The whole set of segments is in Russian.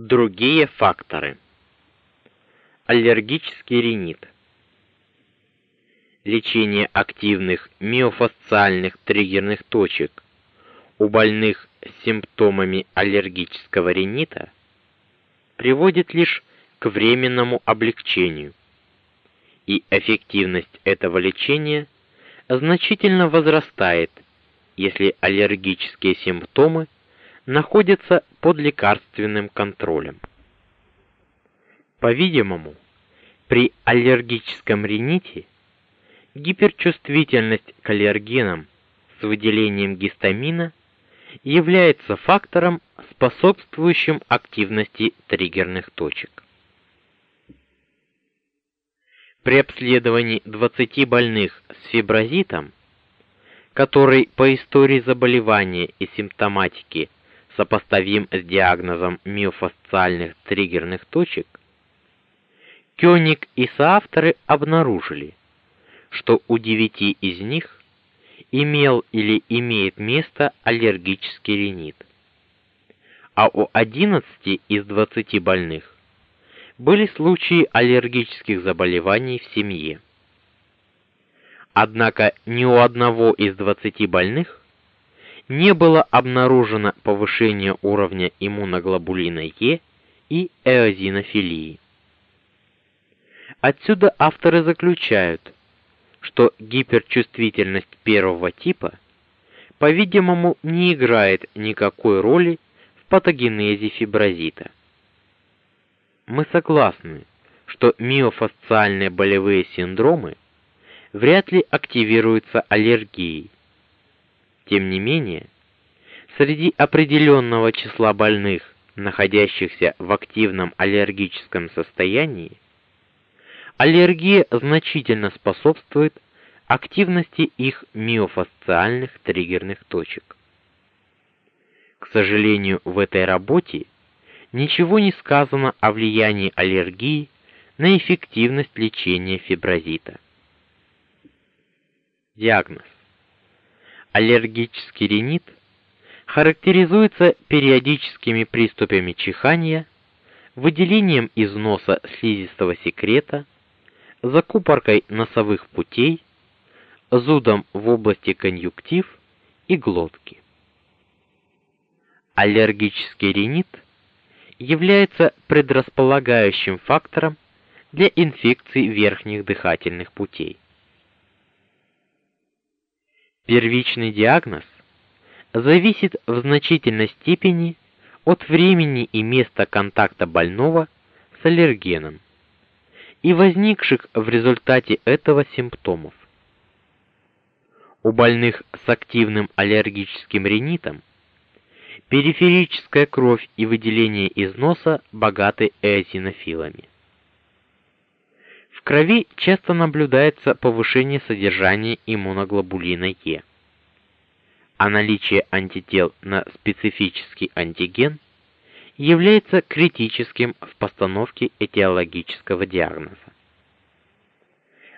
Другие факторы. Аллергический ринит. Лечение активных миофасциальных триггерных точек у больных с симптомами аллергического ринита приводит лишь к временному облегчению, и эффективность этого лечения значительно возрастает, если аллергические симптомы находятся под лекарственным контролем. По-видимому, при аллергическом рините гиперчувствительность к аллергенам с выделением гистамина является фактором, способствующим активности триггерных точек. При обследовании 20 больных с фиброзитом, который по истории заболевания и симптоматики сопоставим с диагнозом миофасциальных триггерных точек, Кёник и соавторы обнаружили, что у девяти из них имел или имеет место аллергический ринит, а у 11 из 20 больных были случаи аллергических заболеваний в семье. Однако ни у одного из 20 больных не было обнаружено повышение уровня иммуноглобулина Е и эозинофилии. Отсюда авторы заключают, что гиперчувствительность первого типа, по-видимому, не играет никакой роли в патогенезе фиброзита. Мы согласны, что миофасциальные болевые синдромы вряд ли активируются аллергией, тем не менее, среди определенного числа больных, находящихся в активном аллергическом состоянии, аллергия значительно способствует активности их миофасциальных триггерных точек. К сожалению, в этой работе ничего не сказано о влиянии аллергии на эффективность лечения фиброзита. Диагноз Аллергический ринит характеризуется периодическими приступами чихания, выделением из носа слизистого секрета, закупоркой носовых путей, зудом в области конъюнктив и глотки. Аллергический ринит является предрасполагающим фактором для инфекций верхних дыхательных путей. Первичный диагноз зависит в значительной степени от времени и места контакта больного с аллергеном и возникших в результате этого симптомов. У больных с активным аллергическим ринитом периферическая кровь и выделение из носа богаты эозинофилами. Крови часто наблюдается повышение содержания иммуноглобулина Е. А наличие антител на специфический антиген является критическим в постановке этиологического диагноза.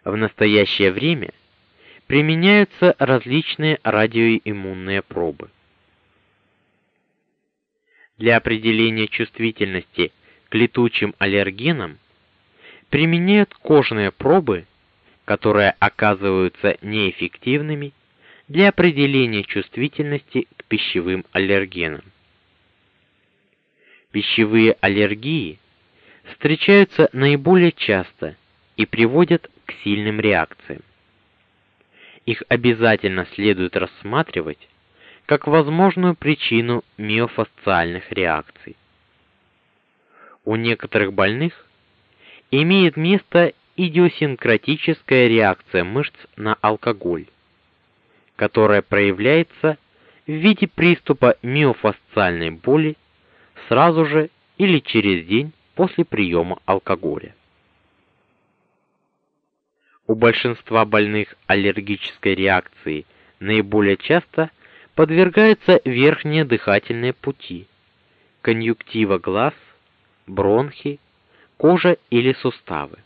В настоящее время применяются различные радиоиммунные пробы. Для определения чувствительности к летучим аллергенам применяют кожные пробы, которые оказываются неэффективными для определения чувствительности к пищевым аллергенам. Пищевые аллергии встречаются наиболее часто и приводят к сильным реакциям. Их обязательно следует рассматривать как возможную причину миофасциальных реакций. У некоторых больных имеет место идиосинкратическая реакция мышц на алкоголь, которая проявляется в виде приступа миофасциальной боли сразу же или через день после приема алкоголя. У большинства больных аллергической реакции наиболее часто подвергаются верхние дыхательные пути, конъюнктива глаз, бронхи, кожа или суставы.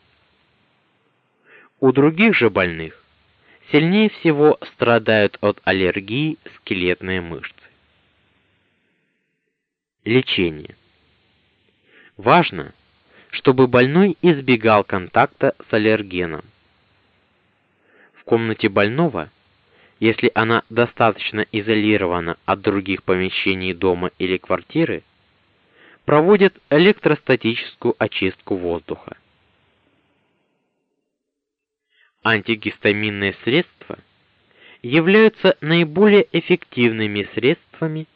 У других же больных сильнее всего страдают от аллергии скелетные мышцы. Лечение. Важно, чтобы больной избегал контакта с аллергеном. В комнате больного, если она достаточно изолирована от других помещений дома или квартиры, проводят электростатическую очистку воздуха. Антигистаминные средства являются наиболее эффективными средствами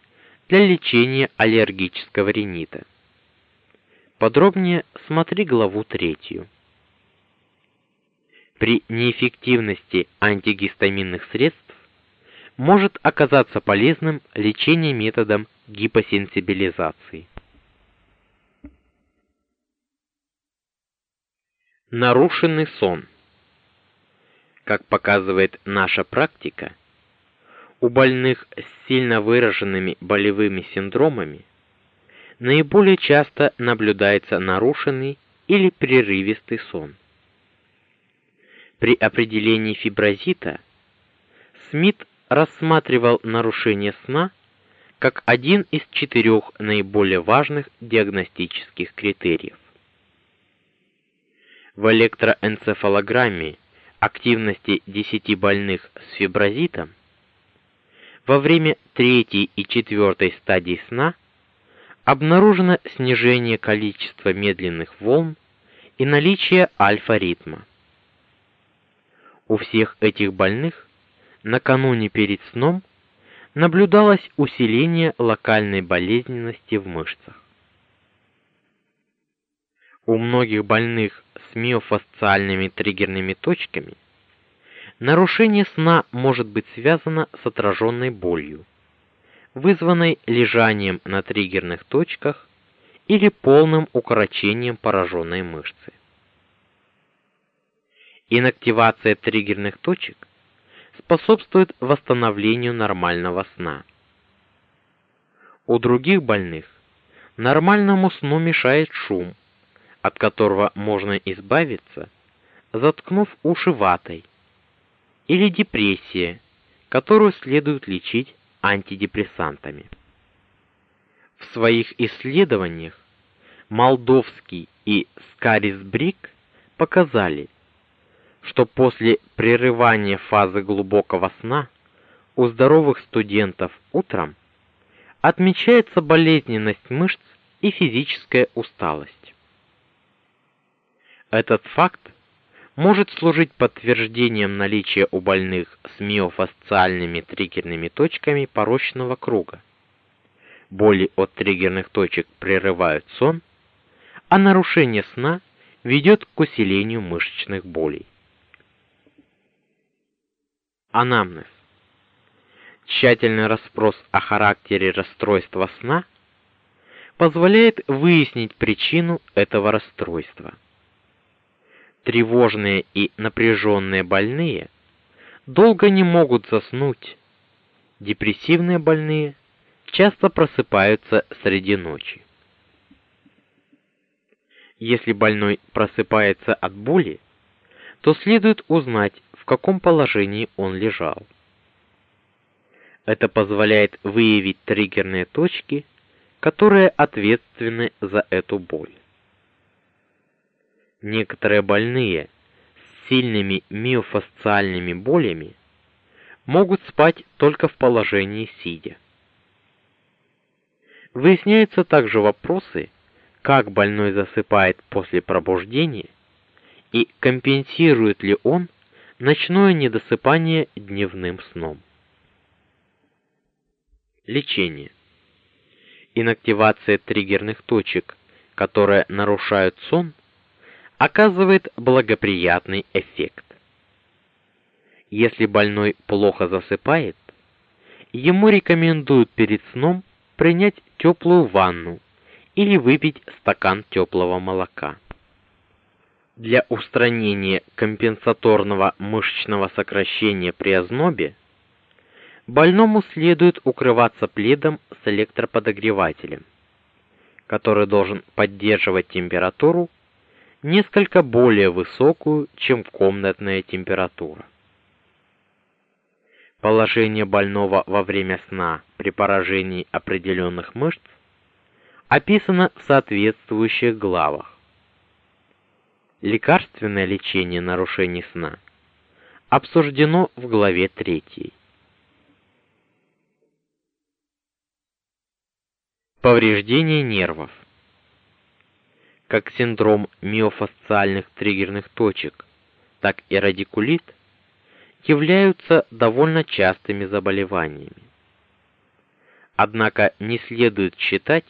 для лечения аллергического ринита. Подробнее смотри главу третью. При неэффективности антигистаминных средств может оказаться полезным лечение методом гипосенсибилизации. Нарушенный сон. Как показывает наша практика, у больных с сильно выраженными болевыми синдромами наиболее часто наблюдается нарушенный или прерывистый сон. При определении фиброзита Смит рассматривал нарушение сна как один из четырех наиболее важных диагностических критериев. В электроэнцефалограмме активности 10 больных с фиброзитом во время третьей и четвертой стадий сна – обнаружено снижение количества медленных волн и наличие альфа-ритма. У всех этих больных накануне перед сном наблюдалось усиление локальной болезненности в мышцах. У многих больных с миофасциальными триггерными точками нарушение сна может быть связано с отраженной болью вызванной лежанием на триггерных точках или полным укорочением пораженной мышцы. Инактивация триггерных точек способствует восстановлению нормального сна. У других больных нормальному сну мешает шум, от которого можно избавиться, заткнув уши ватой, или депрессия, которую следует лечить антидепрессантами. В своих исследованиях Молдовский и Скарисбрик показали, что после прерывания фазы глубокого сна у здоровых студентов утром отмечается болезненность мышц и физическая усталость. Этот факт может служить подтверждением наличия у больных с миофасциальными триггерными точками порочного круга. Боли от триггерных точек прерывают сон, а нарушение сна ведет к усилению мышечных болей. Анамнез. Тщательный расспрос о характере расстройства сна позволяет выяснить причину этого расстройства тревожные и напряженные больные долго не могут заснуть. Депрессивные больные часто просыпаются среди ночи. Если больной просыпается от боли, то следует узнать, в каком положении он лежал. Это позволяет выявить триггерные точки, которые ответственны за эту боль. Некоторые больные с сильными миофасциальными болями могут спать только в положении сидя. Выясняются также вопросы, как больной засыпает после пробуждения и компенсирует ли он ночное недосыпание дневным сном. Лечение. Инактивация триггерных точек, которые нарушают сон, оказывает благоприятный эффект. Если больной плохо засыпает, ему рекомендуют перед сном принять теплую ванну или выпить стакан теплого молока. Для устранения компенсаторного мышечного сокращения при ознобе больному следует укрываться пледом с электроподогревателем, который должен поддерживать температуру несколько более высокую, чем комнатная температура. Положение больного во время сна при поражении определенных мышц описано в соответствующих главах. Лекарственное лечение нарушений сна обсуждено в главе 3. Повреждение нервов. Как синдром миофасциальных триггерных точек, так и радикулит являются довольно частыми заболеваниями. Однако не следует считать,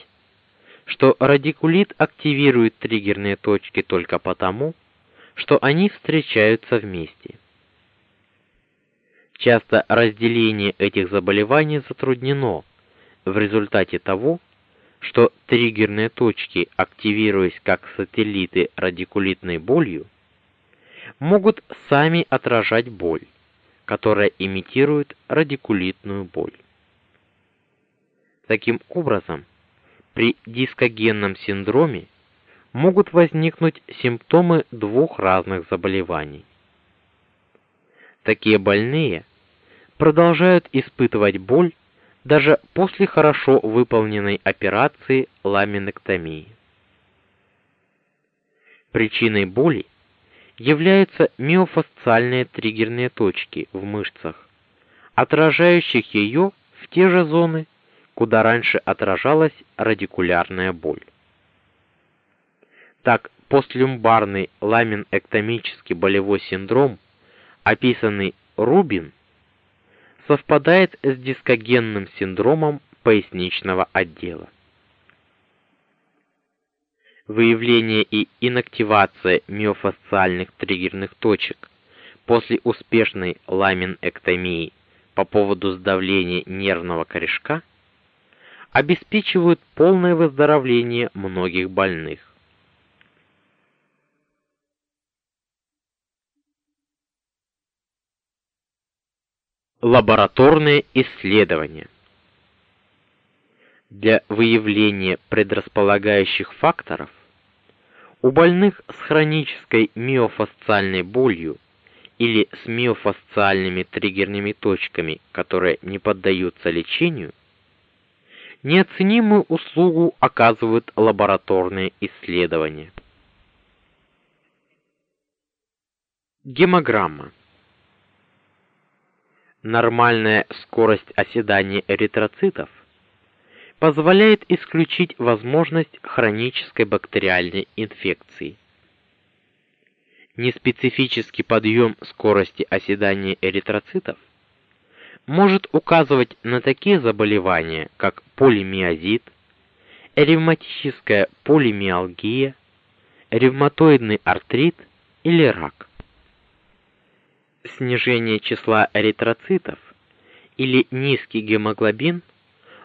что радикулит активирует триггерные точки только потому, что они встречаются вместе. Часто разделение этих заболеваний затруднено в результате того, что триггерные точки, активируясь как сателлиты радикулитной болью, могут сами отражать боль, которая имитирует радикулитную боль. Таким образом, при дискогенном синдроме могут возникнуть симптомы двух разных заболеваний. Такие больные продолжают испытывать боль даже после хорошо выполненной операции ламинэктомии. Причиной боли являются миофасциальные триггерные точки в мышцах, отражающих ее в те же зоны, куда раньше отражалась радикулярная боль. Так, постлюмбарный ламинэктомический болевой синдром, описанный Рубин, совпадает с дискогенным синдромом поясничного отдела. Выявление и инактивация миофасциальных триггерных точек после успешной ламинэктомии по поводу сдавления нервного корешка – обеспечивают полное выздоровление многих больных. Лабораторные исследования. Для выявления предрасполагающих факторов у больных с хронической миофасциальной болью или с миофасциальными триггерными точками, которые не поддаются лечению, неоценимую услугу оказывают лабораторные исследования. Гемограмма. Нормальная скорость оседания эритроцитов позволяет исключить возможность хронической бактериальной инфекции. Неспецифический подъем скорости оседания эритроцитов может указывать на такие заболевания, как полимиозит, ревматическая полимиалгия, ревматоидный артрит или рак. Снижение числа эритроцитов или низкий гемоглобин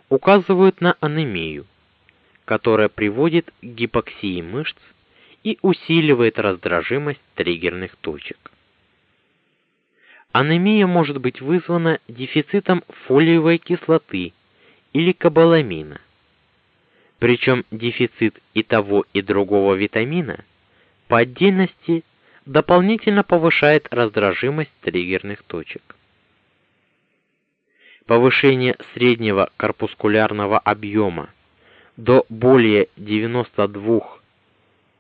указывают на анемию, которая приводит к гипоксии мышц и усиливает раздражимость триггерных точек. Анемия может быть вызвана дефицитом фолиевой кислоты или кобаламина. Причем дефицит и того, и другого витамина по отдельности дополнительно повышает раздражимость триггерных точек. Повышение среднего корпускулярного объема до более 92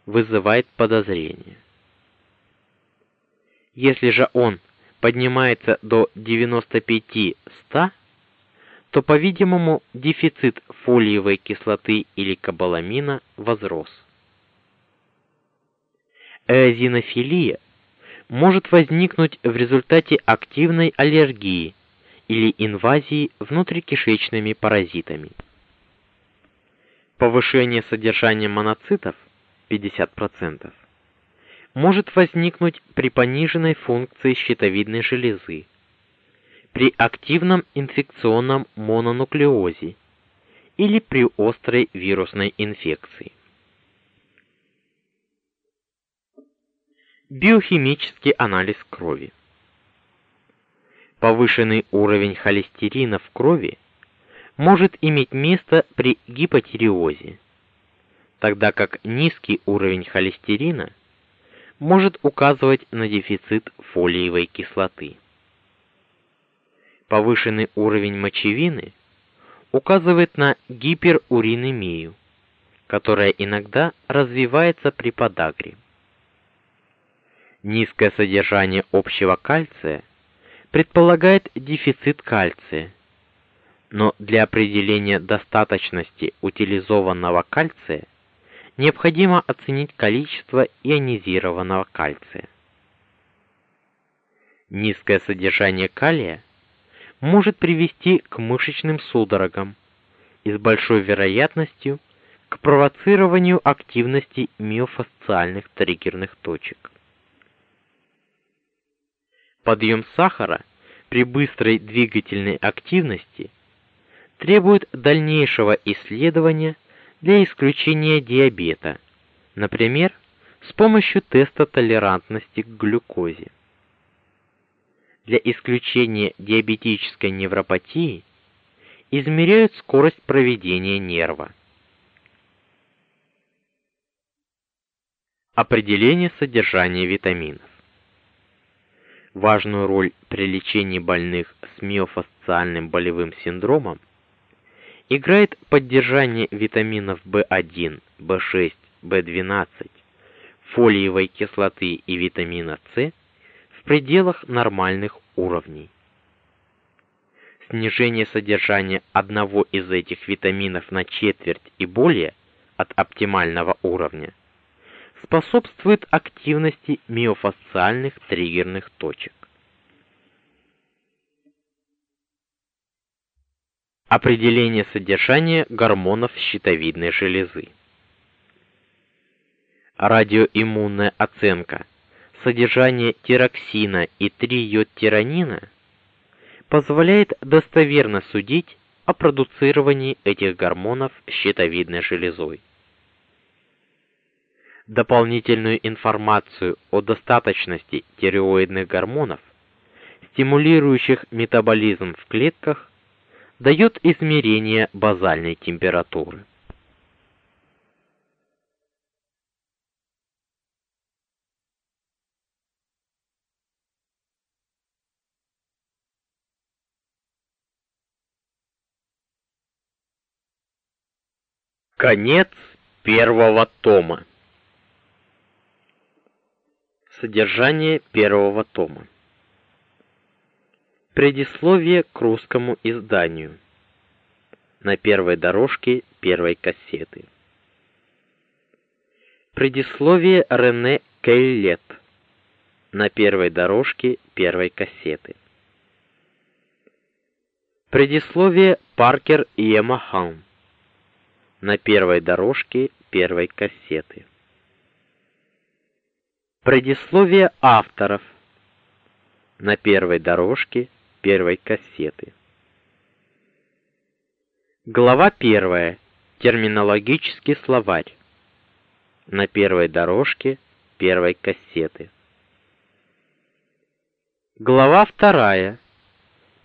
вызывает подозрение. Если же он поднимается до 95-100, то, по-видимому, дефицит фолиевой кислоты или кобаламина возрос. Эозинофилия может возникнуть в результате активной аллергии или инвазии внутрикишечными паразитами. Повышение содержания моноцитов 50% может возникнуть при пониженной функции щитовидной железы, при активном инфекционном мононуклеозе или при острой вирусной инфекции. Биохимический анализ крови. Повышенный уровень холестерина в крови может иметь место при гипотиреозе, тогда как низкий уровень холестерина – может указывать на дефицит фолиевой кислоты. Повышенный уровень мочевины указывает на гиперуринемию, которая иногда развивается при подагре. Низкое содержание общего кальция предполагает дефицит кальция. Но для определения достаточности утилизованного кальция необходимо оценить количество ионизированного кальция. Низкое содержание калия может привести к мышечным судорогам и с большой вероятностью к провоцированию активности миофасциальных триггерных точек. Подъем сахара при быстрой двигательной активности требует дальнейшего исследования для исключения диабета, например, с помощью теста толерантности к глюкозе. Для исключения диабетической невропатии измеряют скорость проведения нерва. Определение содержания витаминов. Важную роль при лечении больных с миофасциальным болевым синдромом играет поддержание витаминов В1, В6, В12, фолиевой кислоты и витамина С в пределах нормальных уровней. Снижение содержания одного из этих витаминов на четверть и более от оптимального уровня способствует активности миофасциальных триггерных точек. Определение содержания гормонов щитовидной железы. Радиоиммунная оценка содержания тироксина и 3-йодтиронина позволяет достоверно судить о продуцировании этих гормонов щитовидной железой. Дополнительную информацию о достаточности тиреоидных гормонов, стимулирующих метаболизм в клетках, дает измерение базальной температуры. Конец первого тома. Содержание первого тома. Предисловие к русскому изданию. На первой дорожке первой кассеты. Предисловие Рене Кейлет. На первой дорожке первой кассеты. Предисловие Паркер и Ямахан. На первой дорожке первой кассеты. Предисловие авторов. На первой дорожке первой кассеты. Глава первая. Терминологический словарь. На первой дорожке первой кассеты. Глава вторая.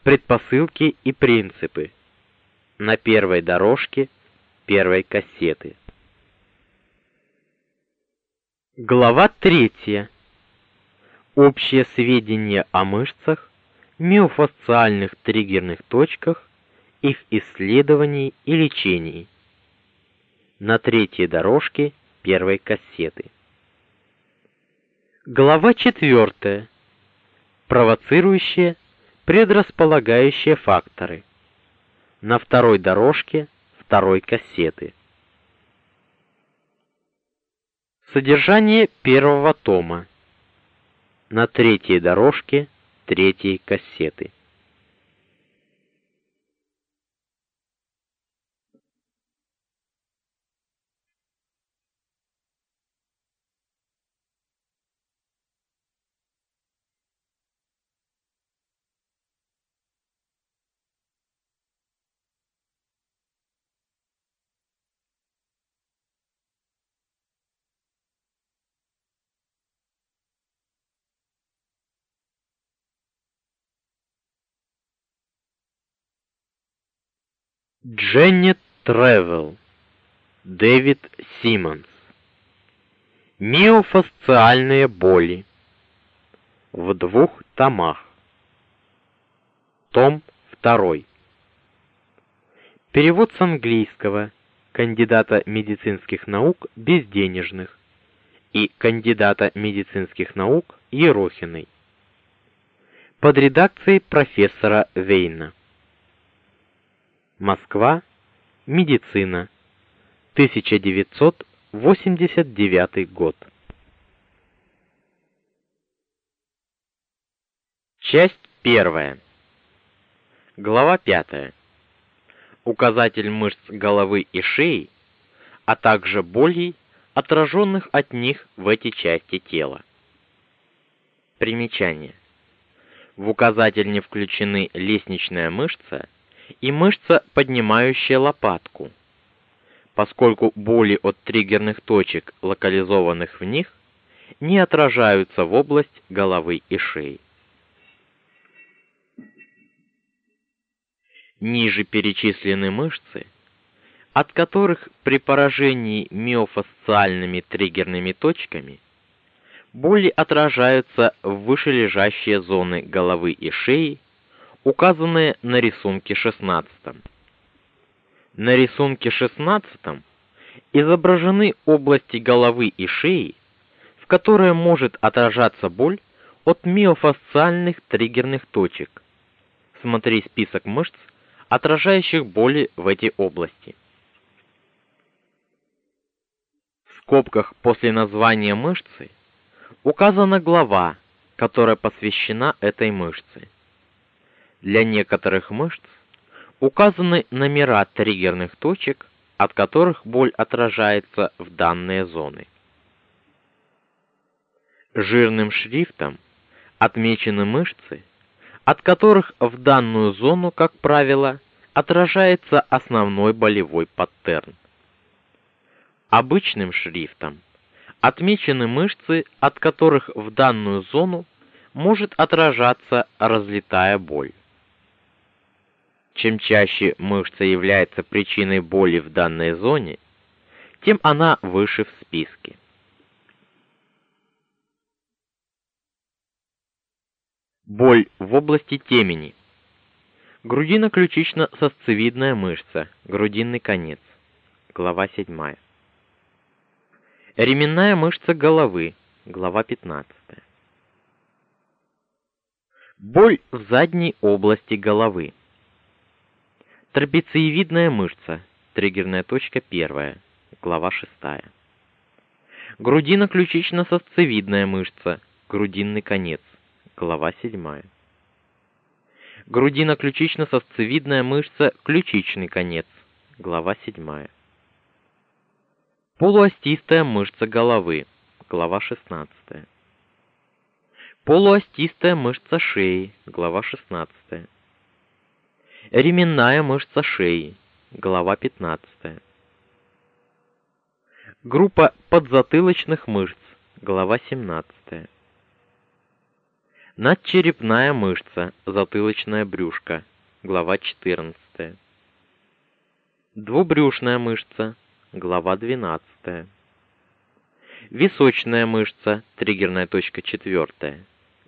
Предпосылки и принципы. На первой дорожке первой кассеты. Глава третья. Общие сведения о мышцах миофасциальных триггерных точках, их исследований и лечении. На третьей дорожке первой кассеты. Глава 4. Провоцирующие, предрасполагающие факторы. На второй дорожке второй кассеты. Содержание первого тома. На третьей дорожке третьей кассеты. Дженнет Тревел. Дэвид Симмонс. Миофасциальные боли. В двух томах. Том 2. Перевод с английского кандидата медицинских наук Безденежных и кандидата медицинских наук Ерохиной под редакцией профессора Вейна. Москва. Медицина. 1989 год. Часть первая. Глава пятая. Указатель мышц головы и шеи, а также болей, отраженных от них в эти части тела. Примечание. В указатель не включены лестничная мышца и мышца, поднимающая лопатку, поскольку боли от триггерных точек, локализованных в них, не отражаются в область головы и шеи. Ниже перечислены мышцы, от которых при поражении миофасциальными триггерными точками боли отражаются в вышележащие зоны головы и шеи, указанные на рисунке 16. На рисунке 16 изображены области головы и шеи, в которые может отражаться боль от миофасциальных триггерных точек. Смотри список мышц, отражающих боли в эти области. В скобках после названия мышцы указана глава, которая посвящена этой мышце. Для некоторых мышц указаны номера триггерных точек, от которых боль отражается в данные зоны. Жирным шрифтом отмечены мышцы, от которых в данную зону, как правило, отражается основной болевой паттерн. Обычным шрифтом отмечены мышцы, от которых в данную зону может отражаться разлетая боль. Чем чаще мышца является причиной боли в данной зоне, тем она выше в списке. Боль в области темени. Грудино-ключично-сосцевидная мышца, грудинный конец. Глава 7. Ременная мышца головы, глава 15. Боль в задней области головы. Трапециевидная мышца, триггерная точка 1, глава 6. Грудино-ключично-сосцевидная мышца, грудинный конец, глава 7. Грудино-ключично-сосцевидная мышца, ключичный конец, глава 7. Полуостистая мышца головы, глава 16. Полуостистая мышца шеи, глава 16. Ременная мышца шеи, глава 15. Группа подзатылочных мышц, глава 17. Надчерепная мышца, затылочная брюшко, глава 14. Двубрюшная мышца, глава 12. Височная мышца, триггерная точка 4,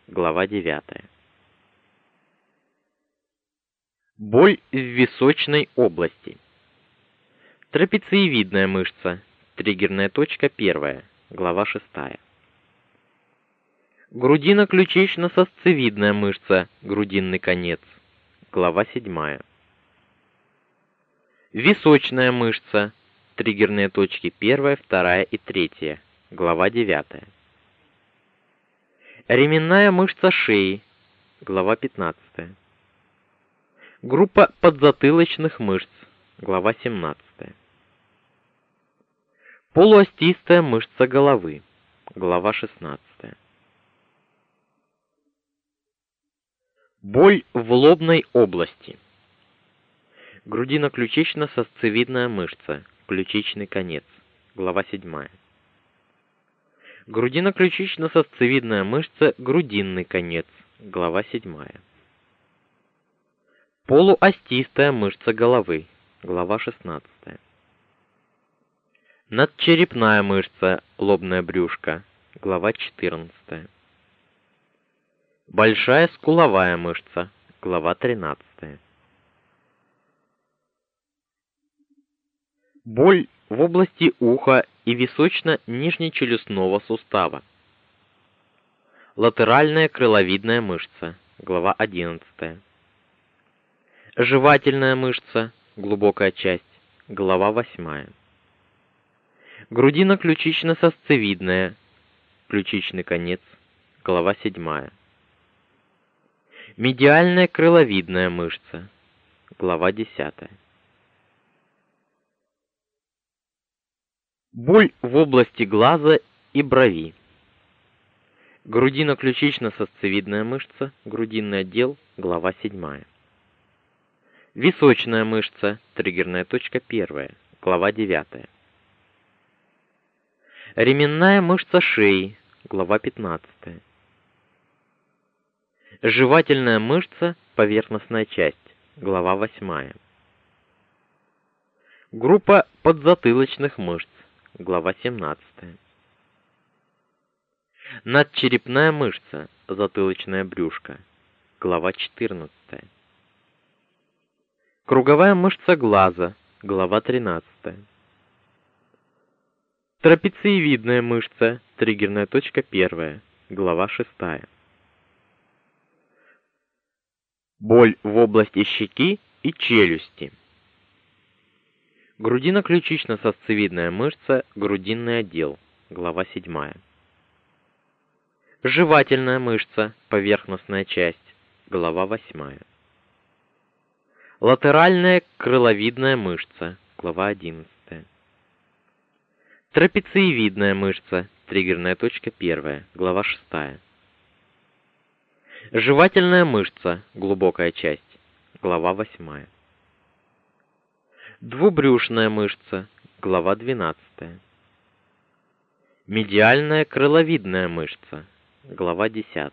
глава 9. Боль в височной области. Трапециевидная мышца, триггерная точка 1, глава 6. Грудино-ключично-сосцевидная мышца, грудинный конец, глава 7. Височная мышца, триггерные точки 1, 2 и 3, глава 9. Ременная мышца шеи, глава 15. Группа подзатылочных мышц, глава 17. Полуостистая мышца головы, глава 16. Боль в лобной области. Грудино-ключично-сосцевидная мышца, ключичный конец. Глава 7. Грудино-ключично-сосцевидная мышца, грудинный конец. Глава 7. Полуостистая мышца головы. Глава 16. Надчерепная мышца, лобное брюшко. Глава 14. Большая скуловая мышца. Глава 13. Боль в области уха и височно-нижнечелюстного сустава. Латеральная крыловидная мышца, глава 11. Жевательная мышца, глубокая часть, глава 8. Грудино-ключично-сосцевидная, ключичный конец, глава 7. Медиальная крыловидная мышца, глава 10. Боль в области глаза и брови. Грудино-ключично-сосцевидная мышца, грудинный отдел, глава 7. Височная мышца, триггерная точка 1, глава 9. Ременная мышца шеи, глава 15. Жевательная мышца, поверхностная часть, глава 8. Группа подзатылочных мышц, глава 17. Надчерепная мышца, затылочное брюшко, глава 14. Круговая мышца глаза, глава 13. Трапециевидная мышца, триггерная точка 1, глава 6. Боль в области щеки и челюсти. Грудино-ключично-сосцевидная мышца, грудинный отдел, глава 7. Жевательная мышца, поверхностная часть, глава 8. Латеральная крыловидная мышца, глава 11. Трапециевидная мышца, триггерная точка 1, глава 6. Жевательная мышца, глубокая часть, глава 8. Двубрюшная мышца, глава 12. Медиальная крыловидная мышца, глава 10.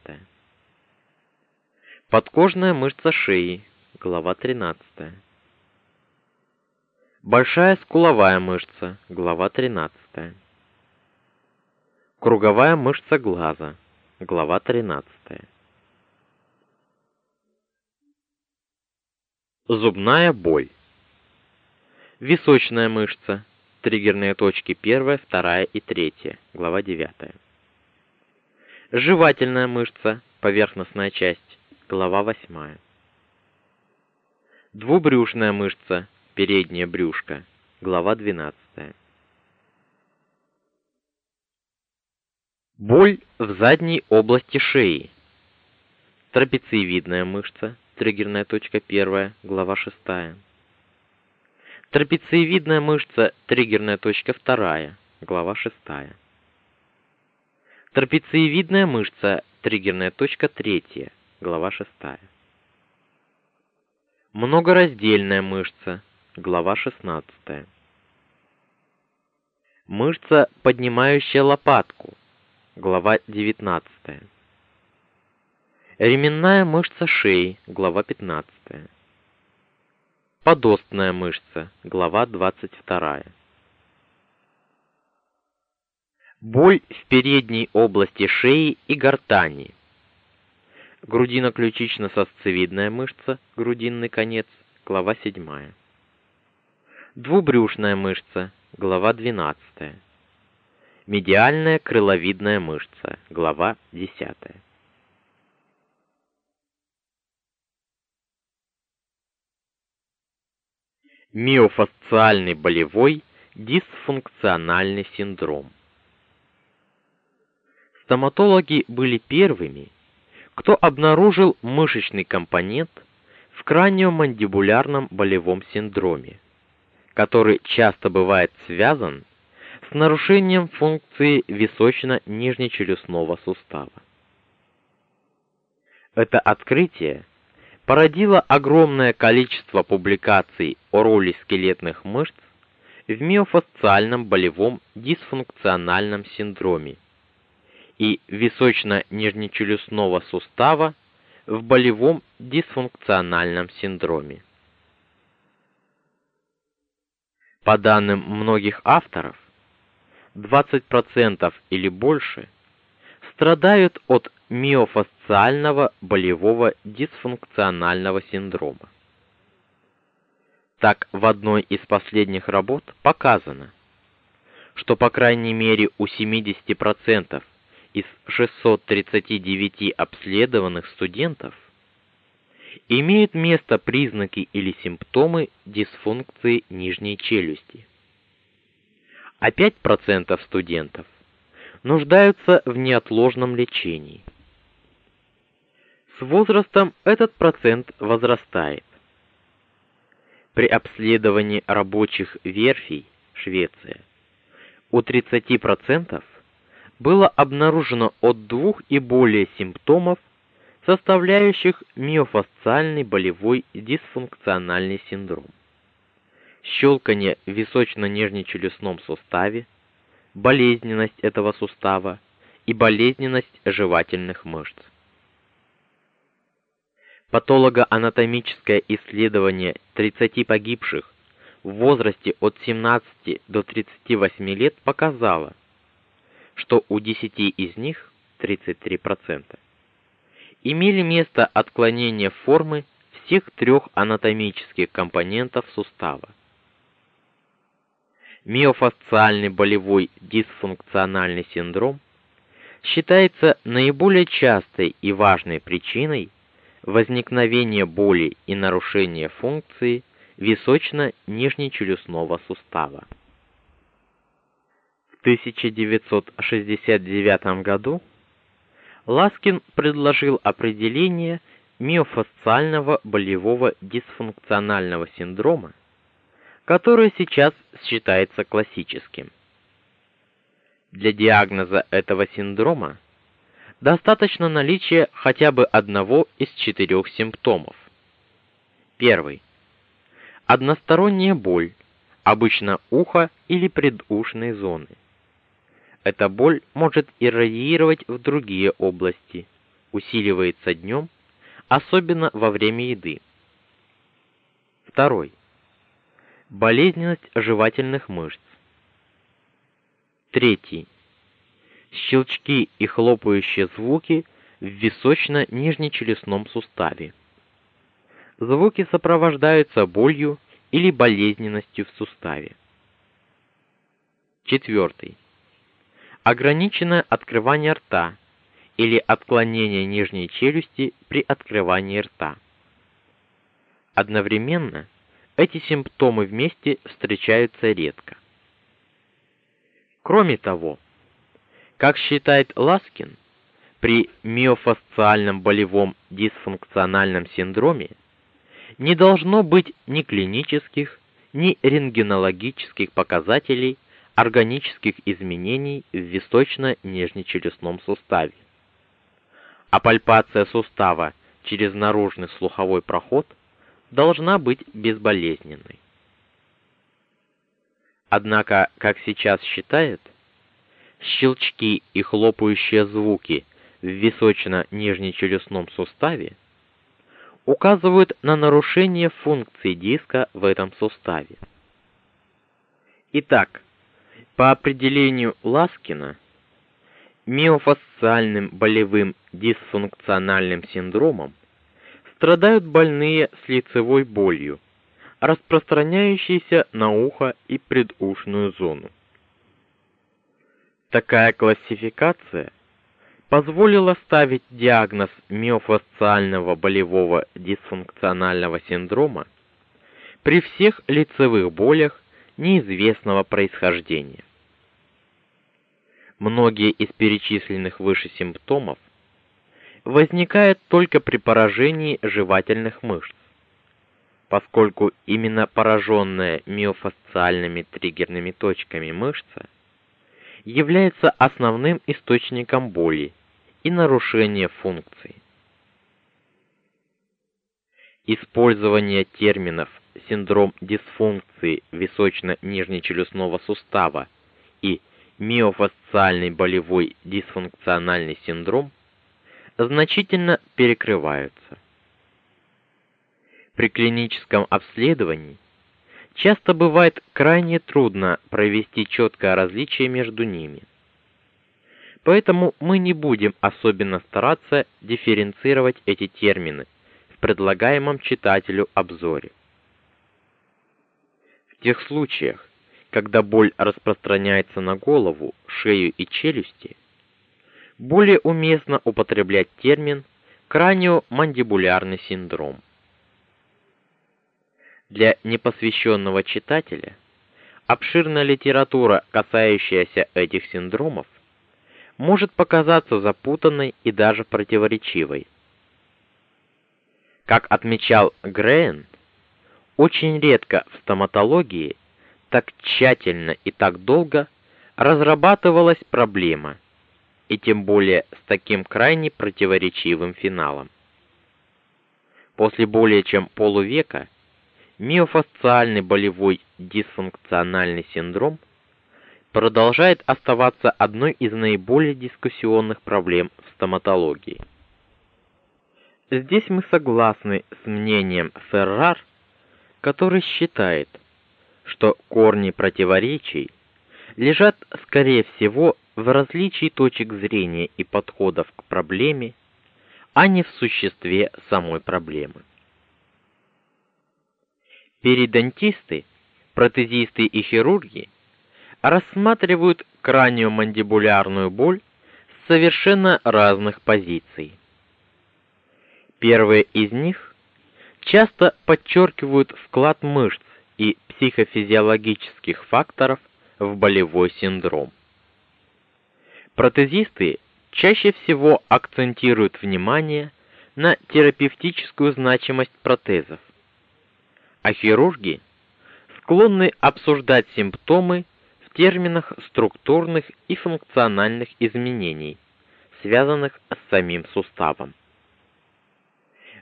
Подкожная мышца шеи, глава 13. Большая скуловая мышца, глава 13. Круговая мышца глаза, глава 13. Зубная боль височная мышца, триггерные точки 1, 2 и 3, глава 9. Жевательная мышца, поверхностная часть, глава 8. Двубрюшная мышца, переднее брюшко, глава 12. Боль в задней области шеи. Трапециевидная мышца, триггерная точка 1, глава 6. Трапециевидная мышца, триггерная точка 2, глава 6. Трапециевидная мышца, триггерная точка 3, глава 6. Многораздельная мышца, глава 16. Мышца, поднимающая лопатку, глава 19. Ременная мышца шеи, глава 15. Подостная мышца, глава 22. Боль в передней области шеи и гортани. Грудино-ключично-сосцевидная мышца, грудинный конец, глава 7. Двубрюшная мышца, глава 12. Медиальная крыловидная мышца, глава 10. миофасциальный болевой дисфункциональный синдром. Стоматологи были первыми, кто обнаружил мышечный компонент в краниомандибулярном болевом синдроме, который часто бывает связан с нарушением функции височно-нижнечелюстного сустава. Это открытие породило огромное количество публикаций о роли скелетных мышц в миофасциальном болевом дисфункциональном синдроме и височно-нижнечелюстного сустава в болевом дисфункциональном синдроме. По данным многих авторов, 20% или больше страдают от миофасциального болевого дисфункционального синдрома. Так в одной из последних работ показано, что по крайней мере у 70% из 639 обследованных студентов имеют место признаки или симптомы дисфункции нижней челюсти. А 5% студентов нуждаются в неотложном лечении. С возрастом этот процент возрастает. При обследовании рабочих верфей Швеция у 30% было обнаружено от двух и более симптомов, составляющих миофасциальный болевой дисфункциональный синдром. Щелканье в височно-нижнечелюстном суставе, болезненность этого сустава и болезненность жевательных мышц. Патологоанатомическое исследование 30 погибших в возрасте от 17 до 38 лет показало, что у 10 из них 33% имели место отклонения формы всех трех анатомических компонентов сустава. Миофасциальный болевой дисфункциональный синдром считается наиболее частой и важной причиной возникновения боли и нарушения функции височно-нижнечелюстного сустава. В 1969 году Ласкин предложил определение миофасциального болевого дисфункционального синдрома, которое сейчас считается классическим. Для диагноза этого синдрома достаточно наличия хотя бы одного из четырех симптомов. Первый односторонняя боль, обычно уха или предушной зоны. Эта боль может иррадиировать в другие области, усиливается днем, особенно во время еды. Второй. Болезненность жевательных мышц. Третий. Щелчки и хлопающие звуки в височно-нижнечелюстном суставе. Звуки сопровождаются болью или болезненностью в суставе. Четвертый ограниченное открывание рта или отклонение нижней челюсти при открывании рта. Одновременно эти симптомы вместе встречаются редко. Кроме того, как считает Ласкин, при миофасциальном болевом дисфункциональном синдроме не должно быть ни клинических, ни рентгенологических показателей органических изменений в височно-нижнечелюстном суставе. А пальпация сустава через наружный слуховой проход должна быть безболезненной. Однако, как сейчас считают, щелчки и хлопающие звуки в височно-нижнечелюстном суставе указывают на нарушение функции диска в этом суставе. Итак, по определению Ласкина, миофасциальным болевым дисфункциональным синдромом страдают больные с лицевой болью, распространяющейся на ухо и предушную зону. Такая классификация позволила ставить диагноз миофасциального болевого дисфункционального синдрома при всех лицевых болях неизвестного происхождения. Многие из перечисленных выше симптомов возникают только при поражении жевательных мышц, поскольку именно пораженная миофасциальными триггерными точками мышца является основным источником боли и нарушения функций. Использование терминов синдром дисфункции височно-нижнечелюстного сустава и миофасциальный болевой дисфункциональный синдром значительно перекрываются. При клиническом обследовании часто бывает крайне трудно провести четкое различие между ними. Поэтому мы не будем особенно стараться дифференцировать эти термины в предлагаемом читателю обзоре. В тех случаях, когда боль распространяется на голову, шею и челюсти, более уместно употреблять термин краниомандибулярный синдром. Для непосвященного читателя обширная литература, касающаяся этих синдромов, может показаться запутанной и даже противоречивой. Как отмечал Грейн, очень редко в стоматологии так тщательно и так долго разрабатывалась проблема, и тем более с таким крайне противоречивым финалом. После более чем полувека миофасциальный болевой дисфункциональный синдром продолжает оставаться одной из наиболее дискуссионных проблем в стоматологии. Здесь мы согласны с мнением Феррар, который считает, что корни противоречий лежат, скорее всего, в различии точек зрения и подходов к проблеме, а не в существе самой проблемы. Перидонтисты, протезисты и хирурги рассматривают краниомандибулярную боль с совершенно разных позиций. Первые из них часто подчеркивают вклад мышц и психофизиологических факторов в болевой синдром. Протезисты чаще всего акцентируют внимание на терапевтическую значимость протезов, а хирурги склонны обсуждать симптомы в терминах структурных и функциональных изменений, связанных с самим суставом.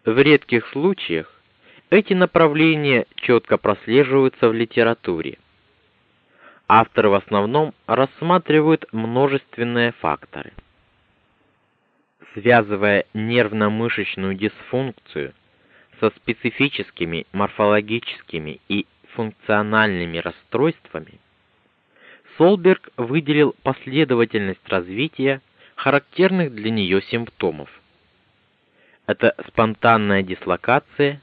В редких случаях эти направления четко прослеживаются в литературе. Авторы в основном рассматривают множественные факторы. Связывая нервно-мышечную дисфункцию со специфическими морфологическими и функциональными расстройствами, Солберг выделил последовательность развития характерных для нее симптомов – это спонтанная дислокация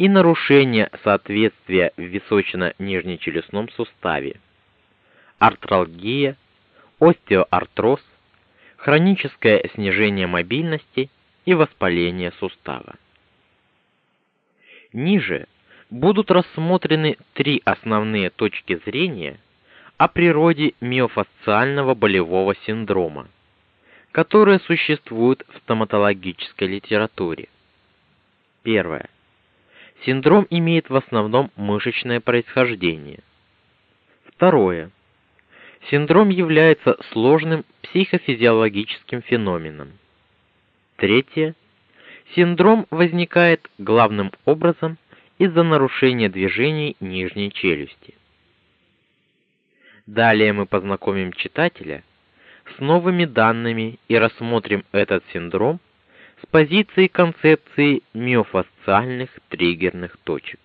и нарушение соответствия в височно-нижнечелюстном суставе, артралгия, остеоартроз, хроническое снижение мобильности и воспаление сустава. Ниже будут рассмотрены три основные точки зрения о природе миофасциального болевого синдрома которые существуют в стоматологической литературе. Первое. Синдром имеет в основном мышечное происхождение. Второе. Синдром является сложным психофизиологическим феноменом. Третье. Синдром возникает главным образом из-за нарушения движений нижней челюсти. Далее мы познакомим читателя с новыми данными и рассмотрим этот синдром с позиции концепции миофасциальных триггерных точек.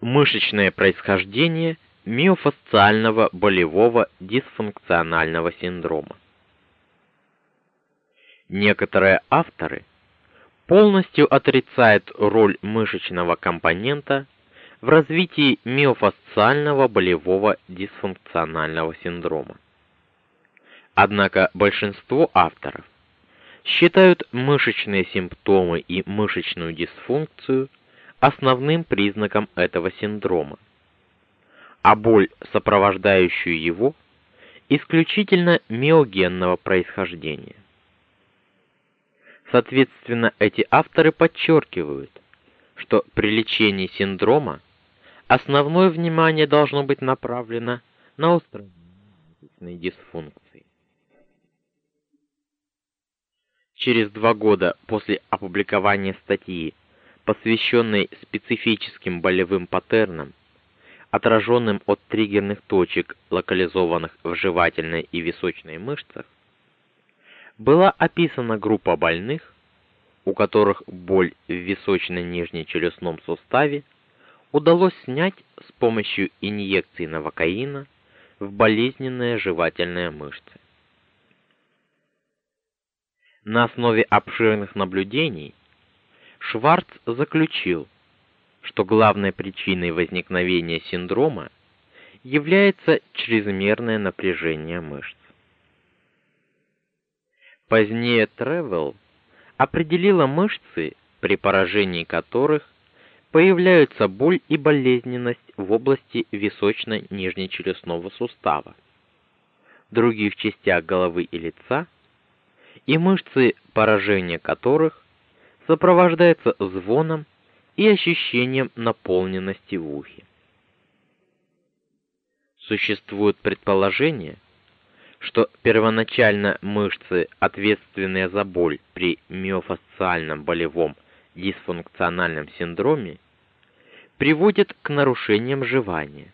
Мышечное происхождение миофасциального болевого дисфункционального синдрома. Некоторые авторы полностью отрицают роль мышечного компонента в развитии миофасциального болевого дисфункционального синдрома. Однако большинство авторов считают мышечные симптомы и мышечную дисфункцию основным признаком этого синдрома, а боль, сопровождающую его, исключительно миогенного происхождения. Соответственно, эти авторы подчеркивают, что при лечении синдрома Основное внимание должно быть направлено на устранение мышечной дисфункции. Через два года после опубликования статьи, посвященной специфическим болевым паттернам, отраженным от триггерных точек, локализованных в жевательной и височной мышцах, была описана группа больных, у которых боль в височно-нижнечелюстном суставе удалось снять с помощью инъекций новокаина в болезненные жевательные мышцы. На основе обширных наблюдений Шварц заключил, что главной причиной возникновения синдрома является чрезмерное напряжение мышц. Позднее Тревел определила мышцы, при поражении которых появляются боль и болезненность в области височно-нижнечелюстного сустава, других частях головы и лица, и мышцы, поражения которых сопровождается звоном и ощущением наполненности в ухе. Существует предположение, что первоначально мышцы, ответственные за боль при миофасциальном болевом дисфункциональном синдроме, приводят к нарушениям жевания.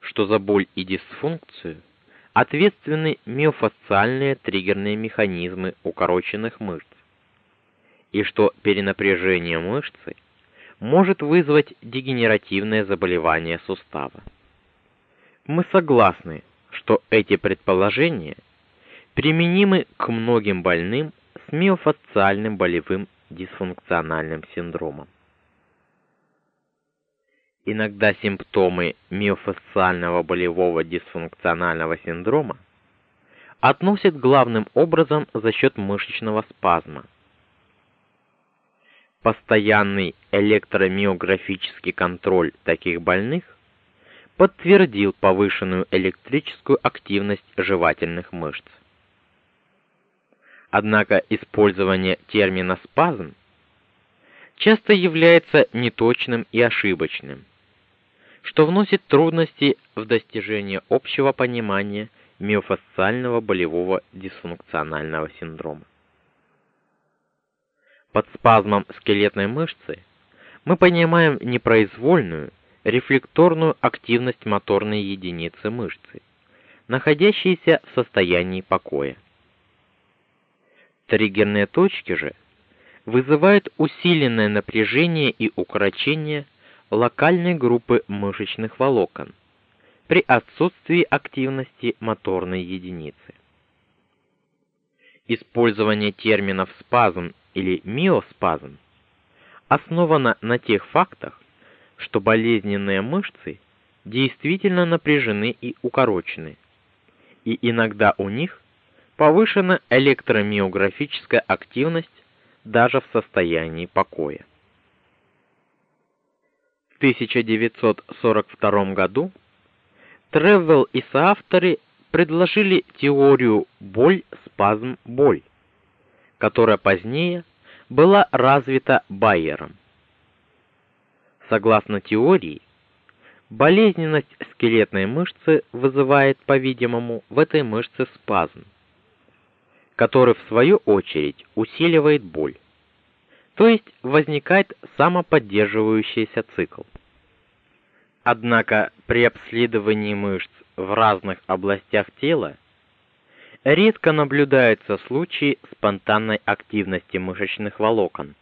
Что за боль и дисфункцию ответственны миофасциальные триггерные механизмы укороченных мышц, и что перенапряжение мышцы может вызвать дегенеративное заболевание сустава. Мы согласны, что эти предположения применимы к многим больным с миофасциальным болевым дисфункциональным синдромом. Иногда симптомы миофасциального болевого дисфункционального синдрома относят главным образом за счет мышечного спазма. Постоянный электромиографический контроль таких больных подтвердил повышенную электрическую активность жевательных мышц. Однако использование термина спазм часто является неточным и ошибочным, что вносит трудности в достижение общего понимания миофасциального болевого дисфункционального синдрома. Под спазмом скелетной мышцы мы понимаем непроизвольную рефлекторную активность моторной единицы мышцы, находящейся в состоянии покоя. Триггерные точки же вызывают усиленное напряжение и укорочение локальной группы мышечных волокон при отсутствии активности моторной единицы. Использование терминов спазм или миоспазм основано на тех фактах, что болезненные мышцы действительно напряжены и укорочены, и иногда у них повышена электромиографическая активность даже в состоянии покоя. В 1942 году Тревел и соавторы предложили теорию боль-спазм-боль, которая позднее была развита Байером. Согласно теории, болезненность скелетной мышцы вызывает, по-видимому, в этой мышце спазм, который в свою очередь усиливает боль. То есть возникает самоподдерживающийся цикл. Однако при обследовании мышц в разных областях тела редко наблюдаются случаи спонтанной активности мышечных волокон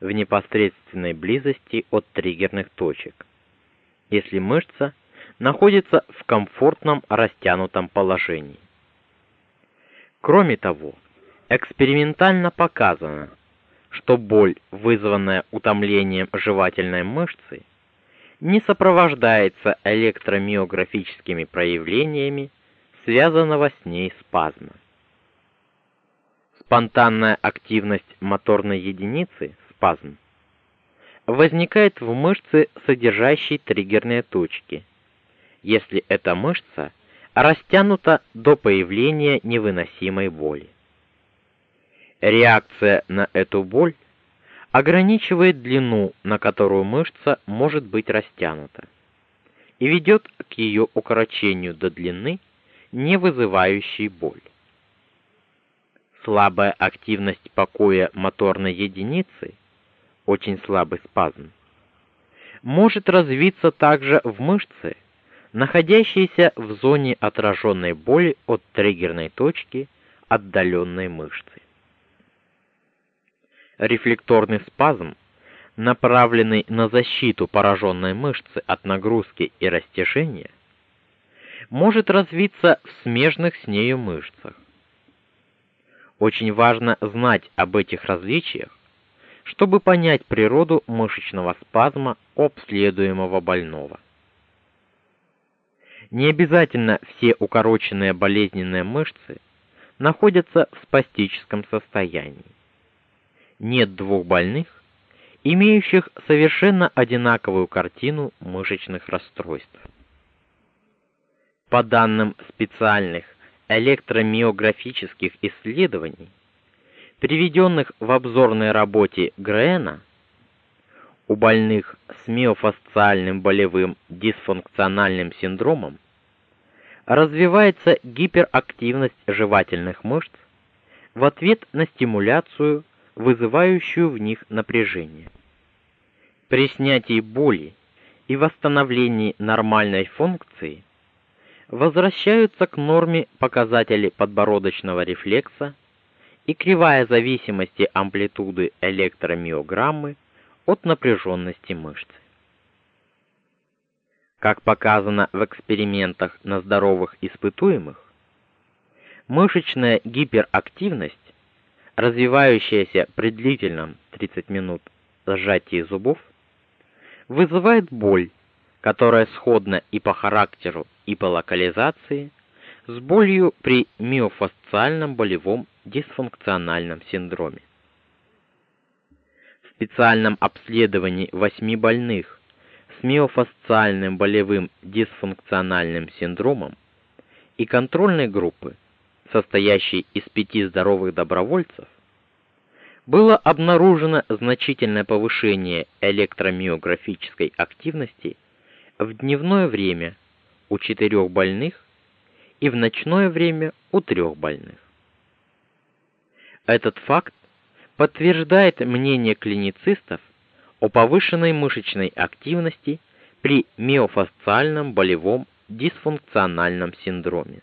в непосредственной близости от триггерных точек. Если мышца находится в комфортном растянутом положении. Кроме того, экспериментально показано, что боль, вызванная утомлением жевательной мышцы, не сопровождается электромиографическими проявлениями связанного с ней спазма. Спонтанная активность моторной единицы спазм возникает в мышце, содержащей триггерные точки, если эта мышца растянута до появления невыносимой боли. Реакция на эту боль ограничивает длину, на которую мышца может быть растянута, и ведет к ее укорочению до длины, не вызывающей боль. Слабая активность покоя моторной единицы, очень слабый спазм, может развиться также в мышце, находящейся в зоне отраженной боли от триггерной точки отдаленной мышцы. Рефлекторный спазм, направленный на защиту пораженной мышцы от нагрузки и растяжения, может развиться в смежных с нею мышцах. Очень важно знать об этих различиях, чтобы понять природу мышечного спазма обследуемого больного. Не обязательно все укороченные болезненные мышцы находятся в спастическом состоянии. Нет двух больных, имеющих совершенно одинаковую картину мышечных расстройств. По данным специальных электромиографических исследований, приведенных в обзорной работе Грена, у больных с миофасциальным болевым дисфункциональным синдромом развивается гиперактивность жевательных мышц в ответ на стимуляцию, вызывающую в них напряжение. При снятии боли и восстановлении нормальной функции возвращаются к норме показатели подбородочного рефлекса и кривая зависимости амплитуды электромиограммы от напряженности мышцы. Как показано в экспериментах на здоровых испытуемых, мышечная гиперактивность, развивающаяся при длительном 30 минут сжатии зубов, вызывает боль, которая сходна и по характеру, и по локализации с болью при миофасциальном болевом дисфункциональном синдроме. В специальном обследовании 8 больных с миофасциальным болевым дисфункциональным синдромом и контрольной группы, состоящей из пяти здоровых добровольцев, было обнаружено значительное повышение электромиографической активности в дневное время у четырех больных и в ночное время у трех больных. Этот факт подтверждает мнение клиницистов о повышенной мышечной активности при миофасциальном болевом дисфункциональном синдроме.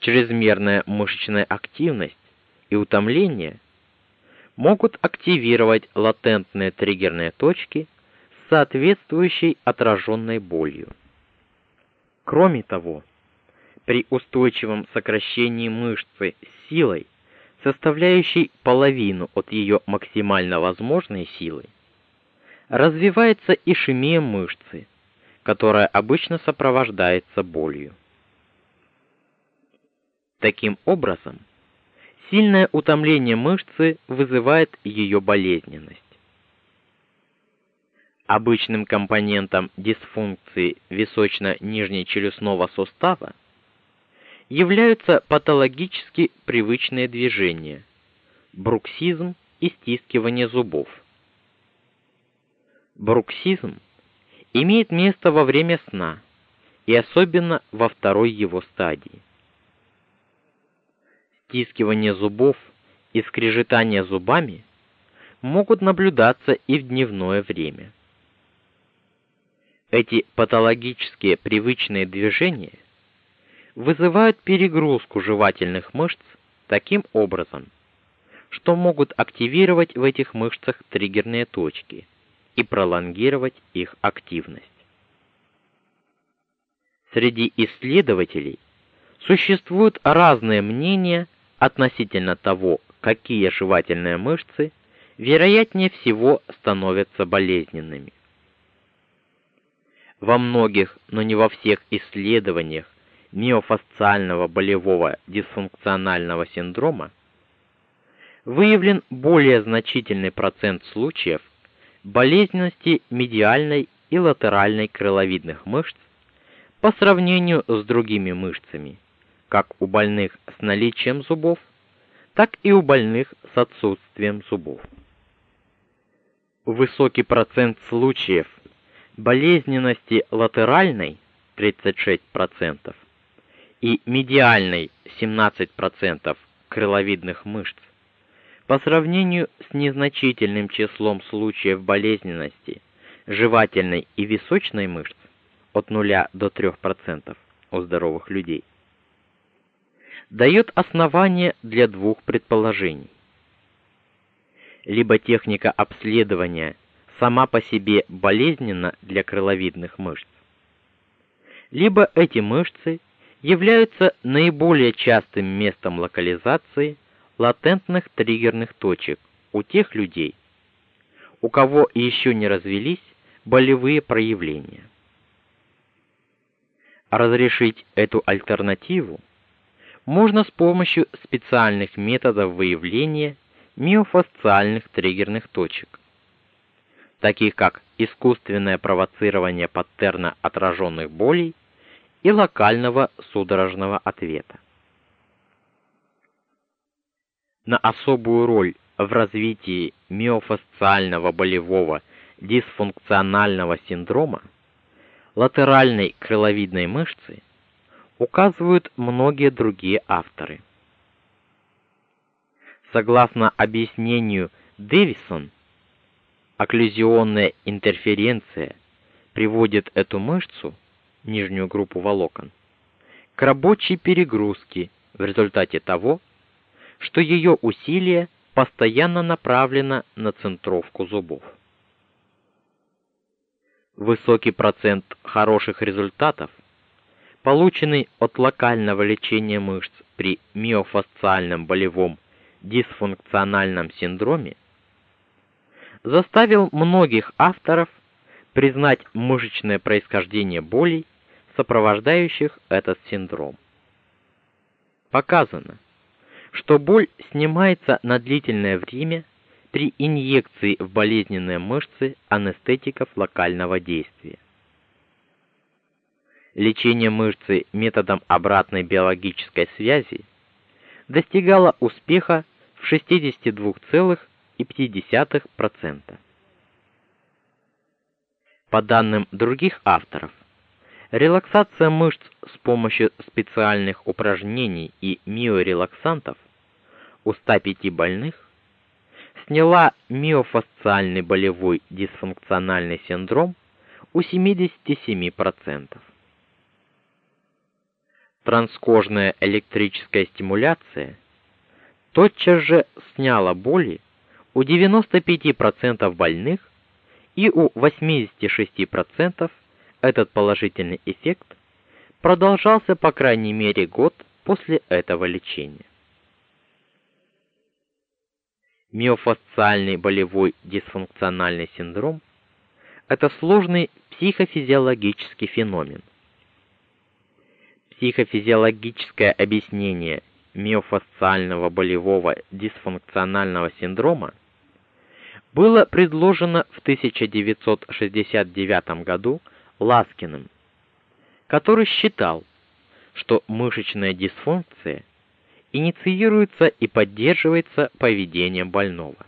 Чрезмерная мышечная активность и утомление могут активировать латентные триггерные точки с соответствующей отраженной болью. Кроме того, при устойчивом сокращении мышцы силой составляющей половину от ее максимально возможной силы, развивается ишемия мышцы, которая обычно сопровождается болью. Таким образом, сильное утомление мышцы вызывает ее болезненность. Обычным компонентом дисфункции височно-нижней челюстного сустава являются патологически привычные движения: бруксизм и стискивание зубов. Бруксизм имеет место во время сна и особенно во второй его стадии. Стискивание зубов и скрежетание зубами могут наблюдаться и в дневное время. Эти патологические привычные движения вызывают перегрузку жевательных мышц таким образом, что могут активировать в этих мышцах триггерные точки и пролонгировать их активность. Среди исследователей существуют разные мнения относительно того, какие жевательные мышцы вероятнее всего становятся болезненными. Во многих, но не во всех исследованиях миофасциального болевого дисфункционального синдрома выявлен более значительный процент случаев болезненности медиальной и латеральной крыловидных мышц по сравнению с другими мышцами, как у больных с наличием зубов, так и у больных с отсутствием зубов. Высокий процент случаев болезненности латеральной 36% и медиальной 17% крыловидных мышц по сравнению с незначительным числом случаев болезненности жевательной и височной мышц от 0 до 3% у здоровых людей дает основание для двух предположений. Либо техника обследования сама по себе болезненна для крыловидных мышц, либо эти мышцы являются наиболее частым местом локализации латентных триггерных точек у тех людей, у кого еще не развились болевые проявления. Разрешить эту альтернативу можно с помощью специальных методов выявления миофасциальных триггерных точек, таких как искусственное провоцирование паттерна отраженных болей и локального судорожного ответа. На особую роль в развитии миофасциального болевого дисфункционального синдрома латеральной крыловидной мышцы указывают многие другие авторы. Согласно объяснению Дэвисон, окклюзионная интерференция приводит эту мышцу, нижнюю группу волокон, к рабочей перегрузке в результате того, что ее усилие постоянно направлено на центровку зубов. Высокий процент хороших результатов, полученный от локального лечения мышц при миофасциальном болевом дисфункциональном синдроме, заставил многих авторов признать мышечное происхождение болей, сопровождающих этот синдром. Показано, что боль снимается на длительное время при инъекции в болезненные мышцы анестетиков локального действия. Лечение мышцы методом обратной биологической связи достигало успеха в 62,5%. По данным других авторов, релаксация мышц с помощью специальных упражнений и миорелаксантов у 105 больных сняла миофасциальный болевой дисфункциональный синдром у 77%. Транскожная электрическая стимуляция тотчас же сняла боли у 95% больных, и у 86% этот положительный эффект продолжался по крайней мере год после этого лечения. Миофасциальный болевой дисфункциональный синдром это сложный психофизиологический феномен. Психофизиологическое объяснение миофасциального болевого дисфункционального синдрома было предложено в 1969 году Ласкиным, который считал, что мышечная дисфункция инициируется и поддерживается поведением больного.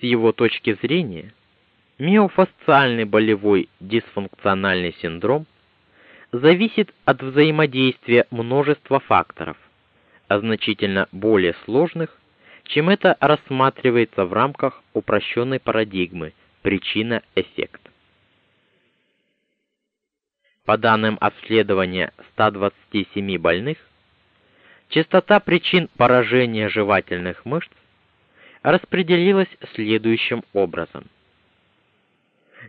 С его точки зрения, миофасциальный болевой дисфункциональный синдром зависит от взаимодействия множества факторов, а значительно более сложных, чем это рассматривается в рамках упрощенной парадигмы причина-эффект. По данным обследования 127 больных, частота причин поражения жевательных мышц распределилась следующим образом.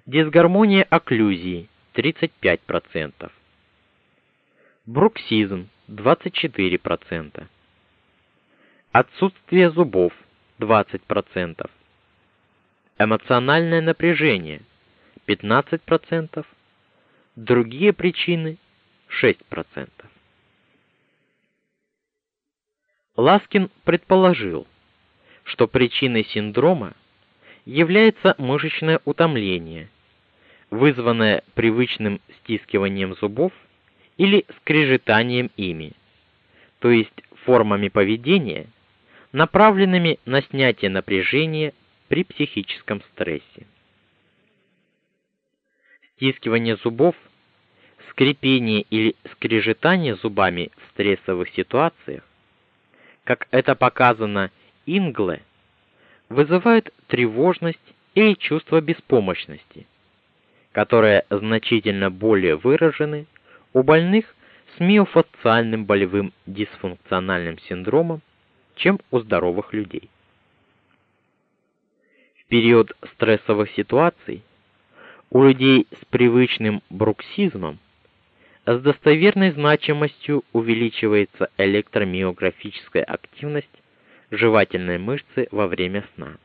Дисгармония окклюзии 35%. Бруксизм 24%. Отсутствие зубов 20%. Эмоциональное напряжение 15%. Другие причины 6%. Ласкин предположил, что причиной синдрома является мышечное утомление, вызванное привычным стискиванием зубов или скрежетанием ими, то есть формами поведения, направленными на снятие напряжения при психическом стрессе. Стискивание зубов, скрипение или скрежетание зубами в стрессовых ситуациях как это показано Ингле, вызывает тревожность или чувство беспомощности, которые значительно более выражены у больных с миофасциальным болевым дисфункциональным синдромом, чем у здоровых людей. В период стрессовых ситуаций у людей с привычным бруксизмом с достоверной значимостью увеличивается электромиографическая активность жевательной мышцы во время сна.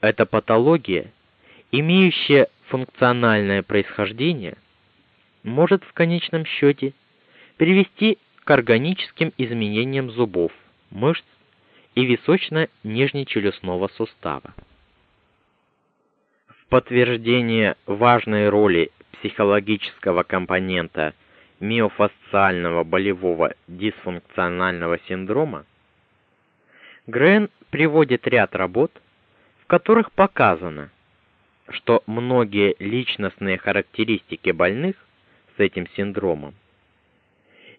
Эта патология, имеющая функциональное происхождение, может в конечном счете привести к органическим изменениям зубов, мышц и височно-нижнечелюстного сустава. В подтверждение важной роли психологического компонента миофасциального болевого дисфункционального синдрома Грен приводит ряд работ, в которых показано, что многие личностные характеристики больных с этим синдромом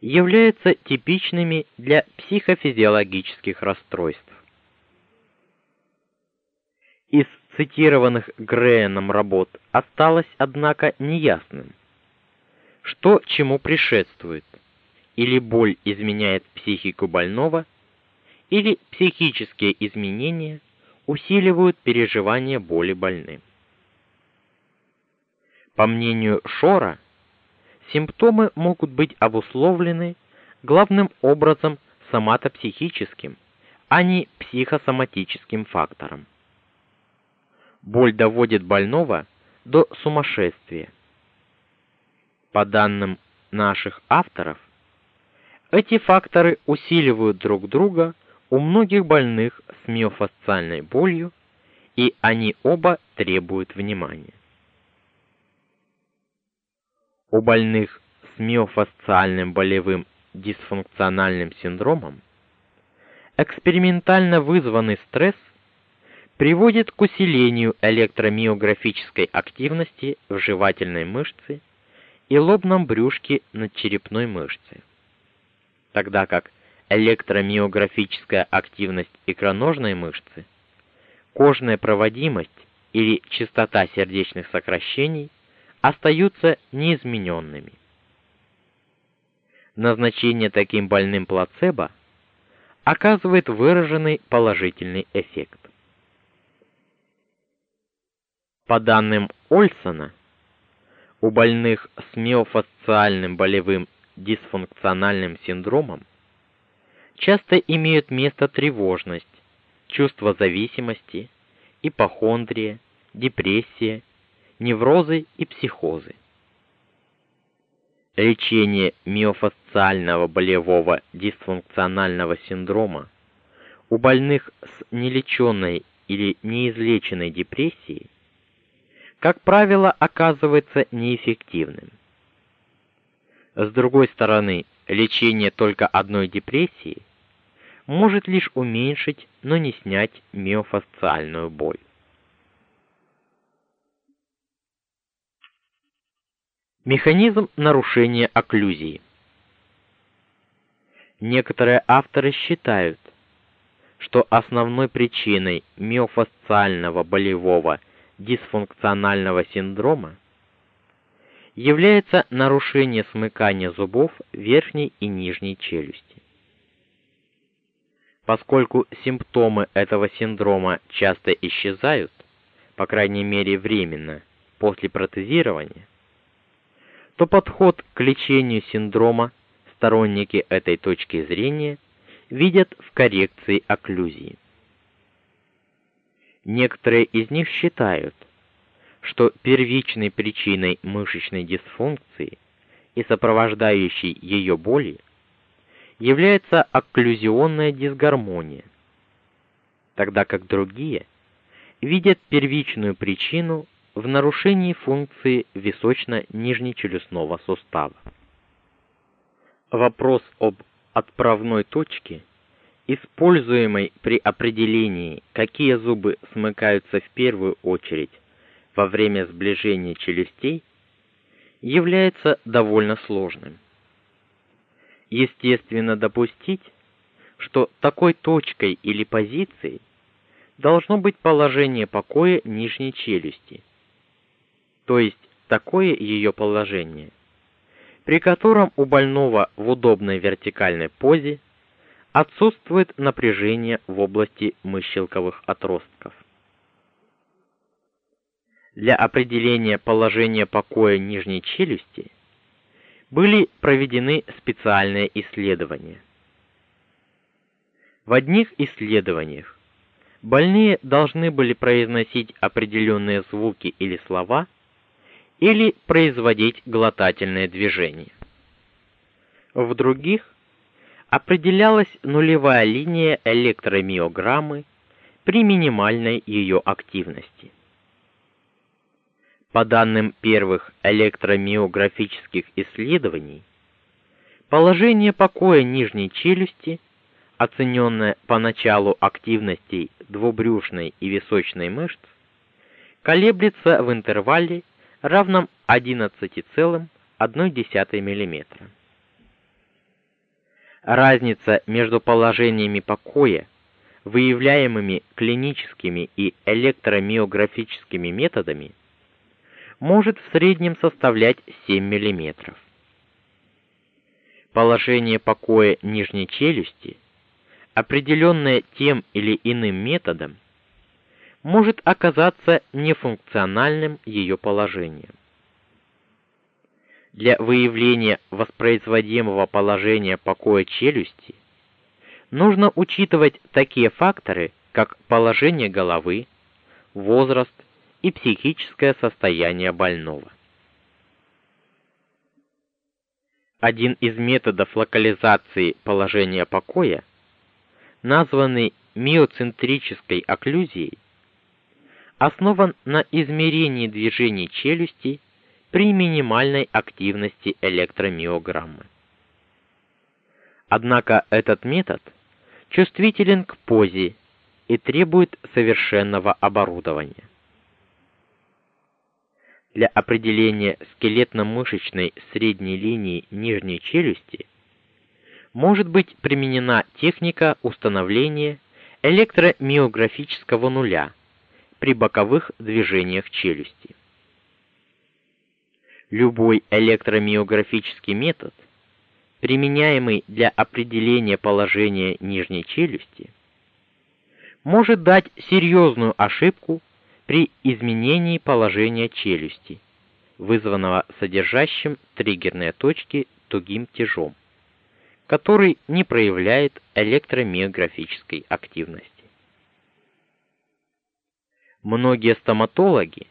являются типичными для психофизиологических расстройств. Из цитированных Греном работ осталось, однако, неясным, что чему предшествует: или боль изменяет психику больного, или психические изменения усиливают переживание боли больным. По мнению Шора, симптомы могут быть обусловлены главным образом соматопсихическим, а не психосоматическим фактором. Боль доводит больного до сумасшествия. По данным наших авторов, эти факторы усиливают друг друга у многих больных с миофасциальной болью, и они оба требуют внимания. У больных с миофасциальным болевым дисфункциональным синдромом экспериментально вызванный стресс приводит к усилению электромиографической активности в жевательной мышце и лобном брюшке надчерепной мышцы. Тогда как электромиографическая активность икроножной мышцы, кожная проводимость или частота сердечных сокращений – остаются неизмененными. Назначение таким больным плацебо оказывает выраженный положительный эффект. По данным Ольсона, у больных с миофасциальным болевым дисфункциональным синдромом часто имеют место тревожность, чувство зависимости, ипохондрия, депрессия неврозы и психозы. Лечение миофасциального болевого дисфункционального синдрома у больных с нелеченной или неизлеченной депрессией, как правило, оказывается неэффективным. С другой стороны, лечение только одной депрессии может лишь уменьшить, но не снять миофасциальную боль. Механизм нарушения окклюзии. Некоторые авторы считают, что основной причиной миофасциального болевого дисфункционального синдрома является нарушение смыкания зубов верхней и нижней челюсти. Поскольку симптомы этого синдрома часто исчезают, по крайней мере временно, после протезирования, то подход к лечению синдрома сторонники этой точки зрения видят в коррекции окклюзии. Некоторые из них считают, что первичной причиной мышечной дисфункции и сопровождающей ее боли является окклюзионная дисгармония, тогда как другие видят первичную причину в нарушении функции височно-нижнечелюстного сустава. Вопрос об отправной точке, используемой при определении, какие зубы смыкаются в первую очередь во время сближения челюстей, является довольно сложным. Естественно допустить, что такой точкой или позицией должно быть положение покоя нижней челюсти – то есть такое ее положение, при котором у больного в удобной вертикальной позе отсутствует напряжение в области мыщелковых отростков. Для определения положения покоя нижней челюсти были проведены специальные исследования. В одних исследованиях больные должны были произносить определенные звуки или слова или производить глотательные движения. В других определялась нулевая линия электромиограммы при минимальной ее активности. По данным первых электромиографических исследований, положение покоя нижней челюсти, оцененное по началу активностей двубрюшной и височной мышц, колеблется в интервале равном 11,1 мм. Разница между положениями покоя, выявляемыми клиническими и электромиографическими методами, может в среднем составлять 7 мм. Положение покоя нижней челюсти, определенное тем или иным методом, может оказаться нефункциональным ее положением для выявления воспроизводимого положения покоя челюсти нужно учитывать такие факторы, как положение головы, возраст и психическое состояние больного. Один из методов локализации положения покоя, названный миоцентрической окклюзией, основан на измерении движений челюсти при минимальной активности электромиограммы. Однако этот метод чувствителен к позе и требует совершенного оборудования. Для определения скелетно-мышечной средней линии нижней челюсти может быть применена техника установления электромиографического нуля при боковых движениях челюсти любой электромиографический метод, применяемый для определения положения нижней челюсти, может дать серьезную ошибку при изменении положения челюсти, вызванного содержащим триггерные точки тугим тяжом, который не проявляет электромиографической активности. Многие стоматологи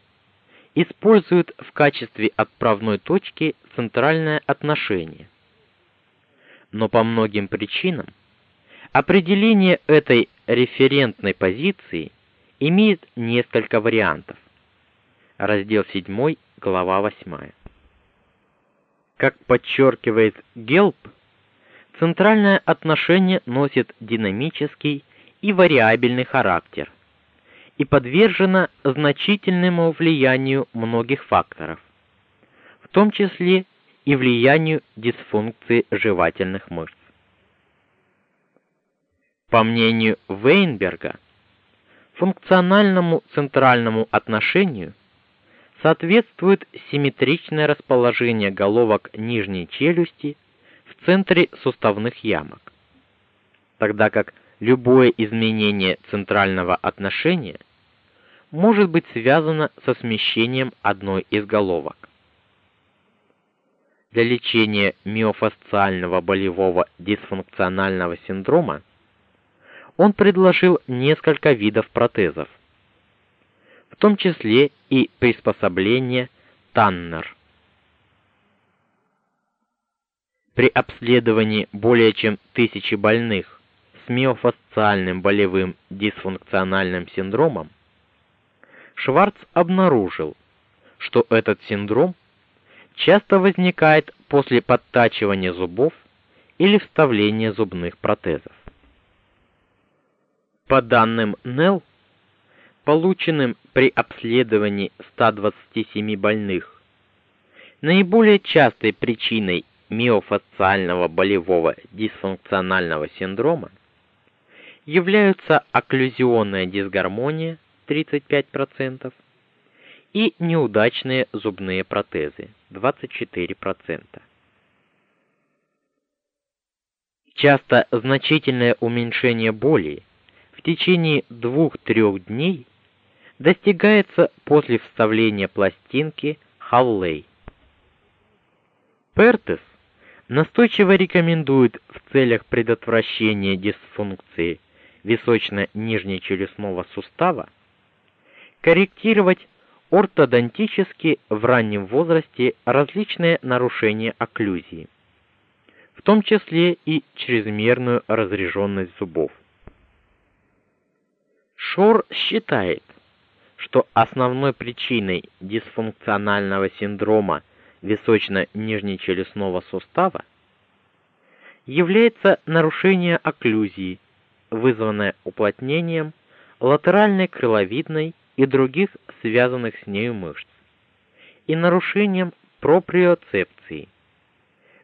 используют в качестве отправной точки центральное отношение. Но по многим причинам определение этой референтной позиции имеет несколько вариантов. Раздел 7, глава 8. Как подчеркивает Гелп, центральное отношение носит динамический и вариабельный характер – и подвержена значительному влиянию многих факторов, в том числе и влиянию дисфункции жевательных мышц. По мнению Вейнберга, функциональному центральному отношению соответствует симметричное расположение головок нижней челюсти в центре суставных ямок, тогда как любое изменение центрального отношения – может быть связано со смещением одной из головок. Для лечения миофасциального болевого дисфункционального синдрома он предложил несколько видов протезов, в том числе и приспособление Таннер. При обследовании более чем тысячи больных с миофасциальным болевым дисфункциональным синдромом Шварц обнаружил, что этот синдром часто возникает после подтачивания зубов или вставления зубных протезов. По данным Нелл, полученным при обследовании 127 больных, наиболее частой причиной миофасциального болевого дисфункционального синдрома являются окклюзионная дисгармония, 35% и неудачные зубные протезы 24%. Часто значительное уменьшение боли в течение 2-3 дней достигается после вставления пластинки Халлей. Пертес настойчиво рекомендует в целях предотвращения дисфункции височно-нижнечелюстного сустава корректировать ортодонтически в раннем возрасте различные нарушения окклюзии, в том числе и чрезмерную разреженность зубов. Шор считает, что основной причиной дисфункционального синдрома височно-нижнечелюстного сустава является нарушение окклюзии, вызванное уплотнением латеральной крыловидной и других связанных с нею мышц, и нарушением проприоцепции.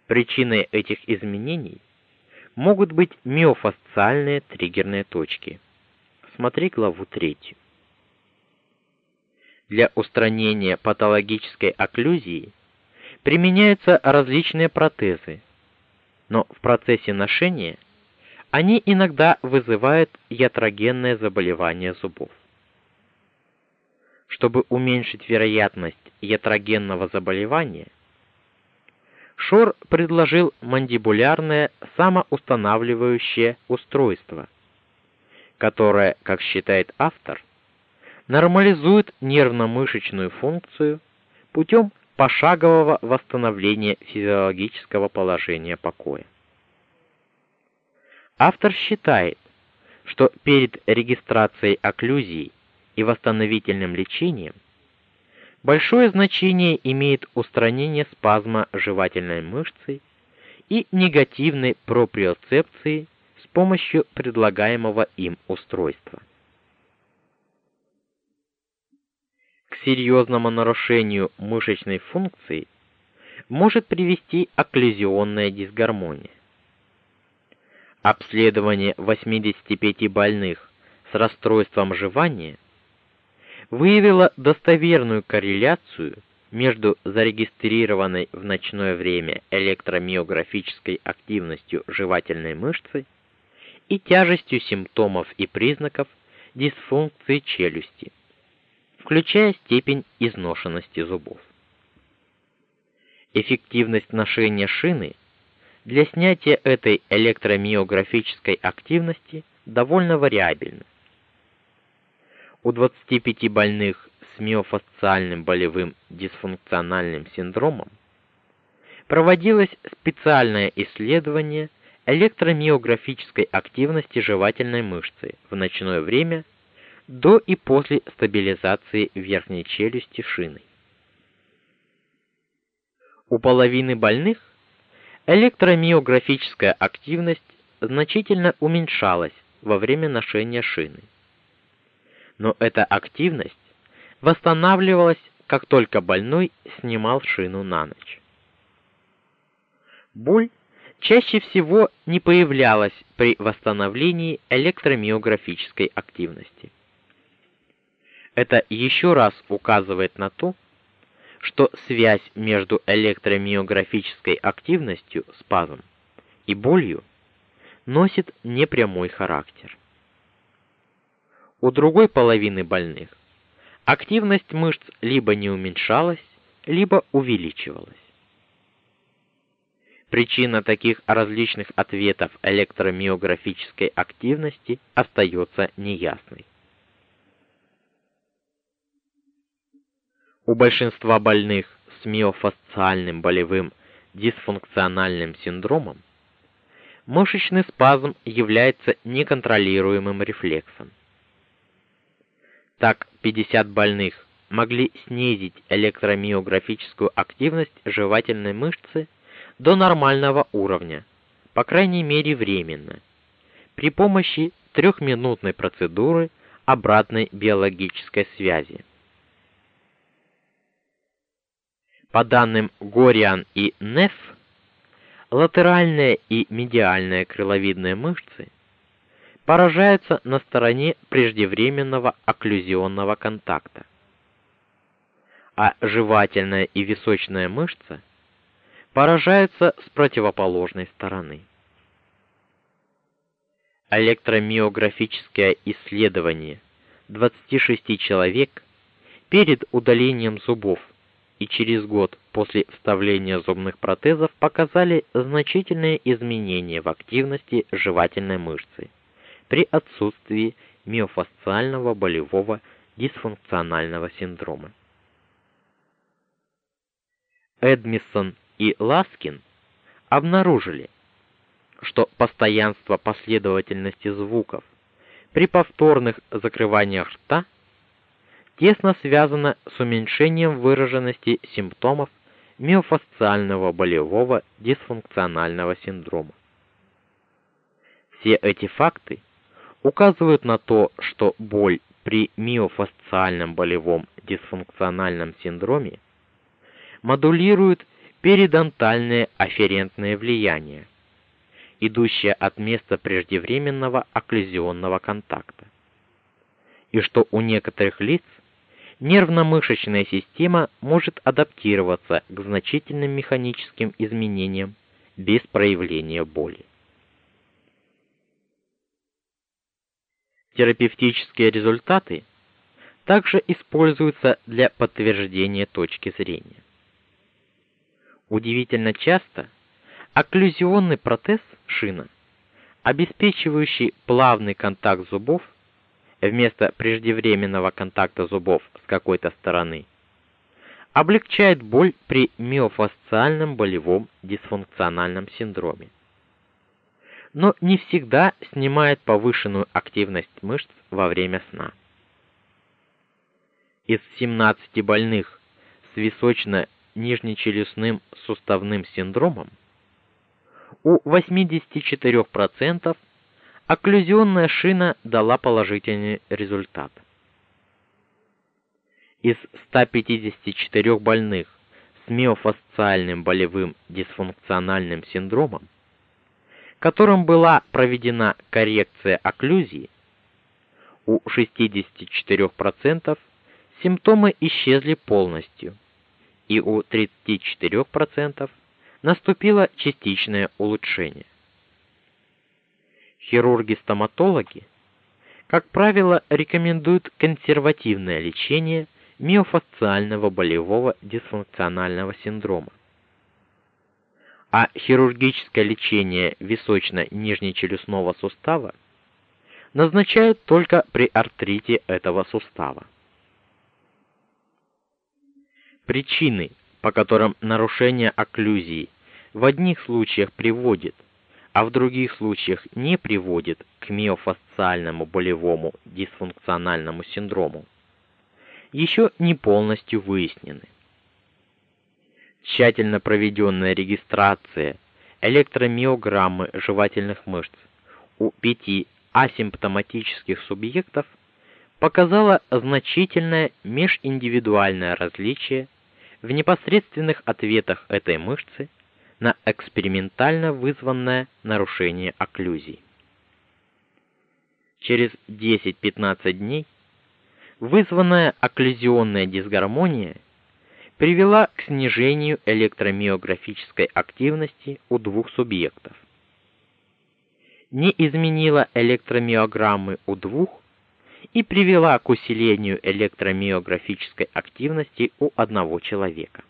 Причиной этих изменений могут быть миофасциальные триггерные точки. Смотри главу 3. Для устранения патологической окклюзии применяются различные протезы, но в процессе ношения они иногда вызывают ятрогенное заболевание зубов. Чтобы уменьшить вероятность ятрогенного заболевания, Шор предложил мандибулярное самоустанавливающее устройство, которое, как считает автор, нормализует нервно-мышечную функцию путем пошагового восстановления физиологического положения покоя. Автор считает, что перед регистрацией окклюзии и восстановительным лечением большое значение имеет устранение спазма жевательной мышцы и негативной проприоцепции с помощью предлагаемого им устройства. К серьезному нарушению мышечной функции может привести окклюзионная дисгармония. Обследование 85 больных с расстройством жевания выявила достоверную корреляцию между зарегистрированной в ночное время электромиографической активностью жевательной мышцы и тяжестью симптомов и признаков дисфункции челюсти, включая степень изношенности зубов. Эффективность ношения шины для снятия этой электромиографической активности довольно вариабельна у 25 больных с миофасциальным болевым дисфункциональным синдромом проводилось специальное исследование электромиографической активности жевательной мышцы в ночное время до и после стабилизации верхней челюсти шиной. У половины больных электромиографическая активность значительно уменьшалась во время ношения шины но эта активность восстанавливалась, как только больной снимал шину на ночь. Боль чаще всего не появлялась при восстановлении электромиографической активности. Это еще раз указывает на то, что связь между электромиографической активностью спазм и болью носит непрямой характер у другой половины больных активность мышц либо не уменьшалась, либо увеличивалась. Причина таких различных ответов электромиографической активности остается неясной. У большинства больных с миофасциальным болевым дисфункциональным синдромом мышечный спазм является неконтролируемым рефлексом. Так 50 больных могли снизить электромиографическую активность жевательной мышцы до нормального уровня, по крайней мере временно, при помощи трехминутной процедуры обратной биологической связи. По данным Гориан и Неф, латеральная и медиальная крыловидные мышцы поражается на стороне преждевременного окклюзионного контакта. А жевательная и височная мышца поражаются с противоположной стороны. Электромиографическое исследование 26 человек перед удалением зубов и через год после вставления зубных протезов показали значительные изменения в активности жевательной мышцы при отсутствии миофасциального болевого дисфункционального синдрома. Эдмисон и Ласкин обнаружили, что постоянство последовательности звуков при повторных закрываниях рта тесно связано с уменьшением выраженности симптомов миофасциального болевого дисфункционального синдрома. Все эти факты указывают на то, что боль при миофасциальном болевом дисфункциональном синдроме модулирует перидонтальное афферентное влияние, идущее от места преждевременного окклюзионного контакта. И что у некоторых лиц нервно-мышечная система может адаптироваться к значительным механическим изменениям без проявления боли. Терапевтические результаты также используются для подтверждения точки зрения. Удивительно часто окклюзионный протез шина, обеспечивающий плавный контакт зубов вместо преждевременного контакта зубов с какой-то стороны, облегчает боль при миофасциальном болевом дисфункциональном синдроме. Но не всегда снимает повышенную активность мышц во время сна. Из 17 больных с височно-нижнечелюстным суставным синдромом у 84% окклюзионная шина дала положительный результат. Из 154 больных с миофасциальным болевым дисфункциональным синдромом, которым была проведена коррекция окклюзии, у 64% симптомы исчезли полностью, и у 34% наступило частичное улучшение хирурги-стоматологи, как правило, рекомендуют консервативное лечение миофасциального болевого дисфункционального синдрома. А хирургическое лечение височно-нижнечелюстного сустава назначают только при артрите этого сустава. Причины, по которым нарушение окклюзии в одних случаях приводит а в других случаях не приводит к миофасциальному болевому дисфункциональному синдрому, еще не полностью выяснены. Тщательно проведенная регистрация электромиограммы жевательных мышц у пяти асимптоматических субъектов показала значительное межиндивидуальное различие в непосредственных ответах этой мышцы на экспериментально вызванное нарушение окклюзии. Через 10-15 дней вызванная окклюзионная дисгармония привела к снижению электромиографической активности у двух субъектов. Не изменила электромиограммы у двух и привела к усилению электромиографической активности у одного человека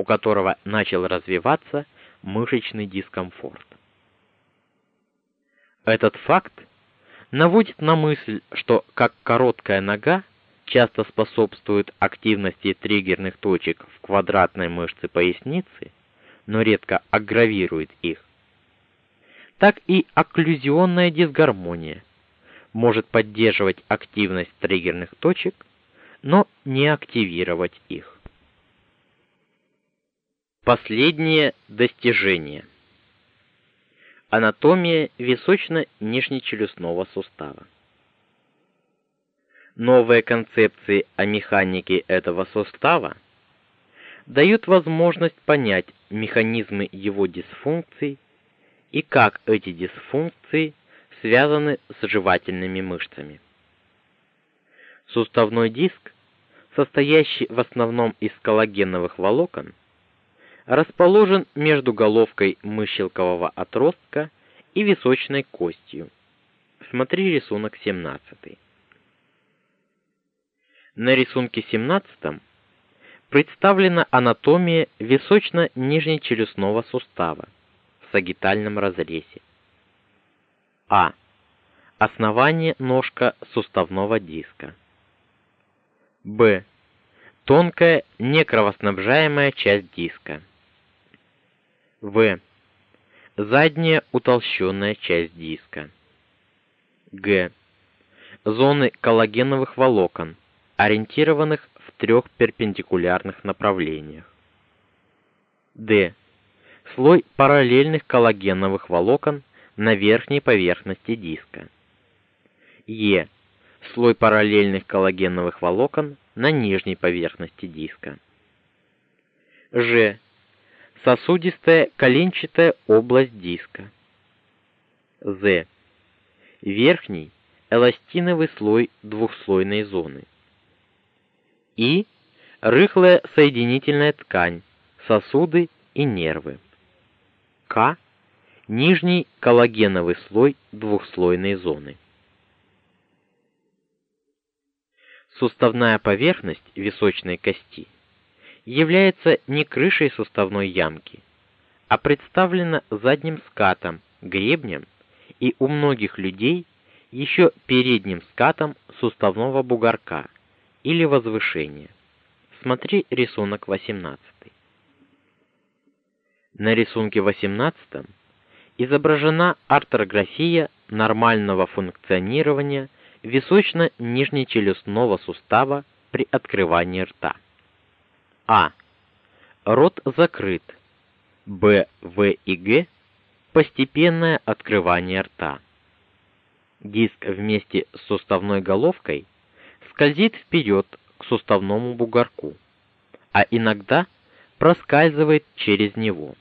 у которого начал развиваться мышечный дискомфорт. Этот факт наводит на мысль, что как короткая нога часто способствует активности триггерных точек в квадратной мышце поясницы, но редко аггравирует их, так и окклюзионная дисгармония может поддерживать активность триггерных точек, но не активировать их. Последнее достижение. Анатомия височно-нижнечелюстного сустава. Новые концепции о механике этого сустава дают возможность понять механизмы его дисфункций и как эти дисфункции связаны с жевательными мышцами. Суставной диск, состоящий в основном из коллагеновых волокон, расположен между головкой мыщелкового отростка и височной костью. Смотри рисунок 17. На рисунке 17 представлена анатомия височно-нижнечелюстного сустава в сагитальном разрезе. А. Основание ножка суставного диска. Б. Тонкая некровоснабжаемая часть диска. В. Задняя утолщенная часть диска. Г. Зоны коллагеновых волокон, ориентированных в трех перпендикулярных направлениях. Д. Слой параллельных коллагеновых волокон на верхней поверхности диска. Е. Слой параллельных коллагеновых волокон на нижней поверхности диска. Ж. Сосудистая коленчатая область диска. З. Верхний эластиновый слой двухслойной зоны. И рыхлая соединительная ткань, сосуды и нервы. К нижний коллагеновый слой двухслойной зоны. Суставная поверхность височной кости является не крышей суставной ямки, а представлена задним скатом, гребнем и у многих людей еще передним скатом суставного бугорка или возвышения. Смотри рисунок 18. На рисунке 18 изображена артрография нормального функционирования височно-нижнечелюстного сустава при открывании рта. А. Рот закрыт. Б, В и Г постепенное открывание рта. Диск вместе с суставной головкой скользит вперед к суставному бугорку, а иногда проскальзывает через него.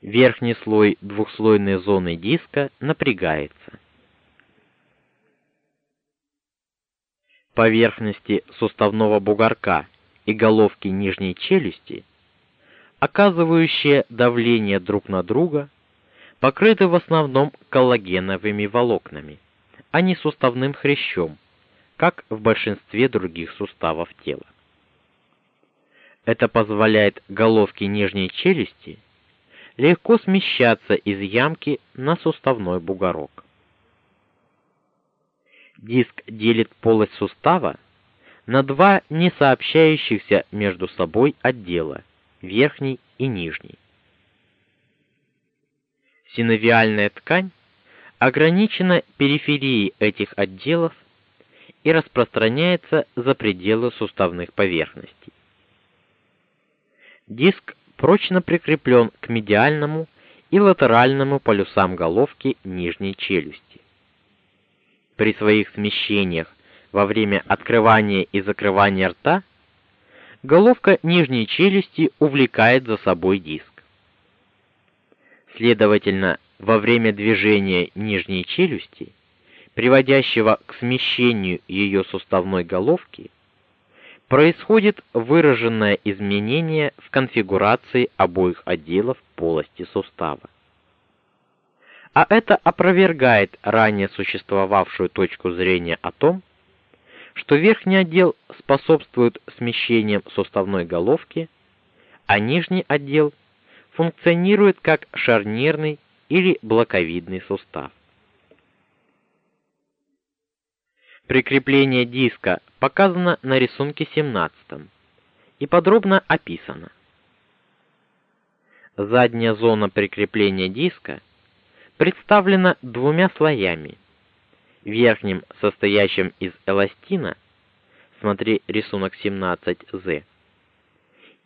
Верхний слой двухслойной зоны диска напрягается. Поверхности суставного бугорка и головки нижней челюсти, оказывающие давление друг на друга, покрыты в основном коллагеновыми волокнами, а не суставным хрящом, как в большинстве других суставов тела. Это позволяет головке нижней челюсти легко смещаться из ямки на суставной бугорок. Диск делит полость сустава на два не сообщающихся между собой отдела, верхний и нижний. Синовиальная ткань ограничена периферией этих отделов и распространяется за пределы суставных поверхностей. Диск прочно прикреплен к медиальному и латеральному полюсам головки нижней челюсти. При своих смещениях во время открывания и закрывания рта головка нижней челюсти увлекает за собой диск. Следовательно, во время движения нижней челюсти, приводящего к смещению ее суставной головки, происходит выраженное изменение в конфигурации обоих отделов полости сустава. А это опровергает ранее существовавшую точку зрения о том, что верхний отдел способствует смещениям суставной головки, а нижний отдел функционирует как шарнирный или блоковидный сустав. Прикрепление диска показано на рисунке 17 и подробно описано. Задняя зона прикрепления диска представлена двумя слоями. Верхним, состоящим из эластина, смотри рисунок 17З,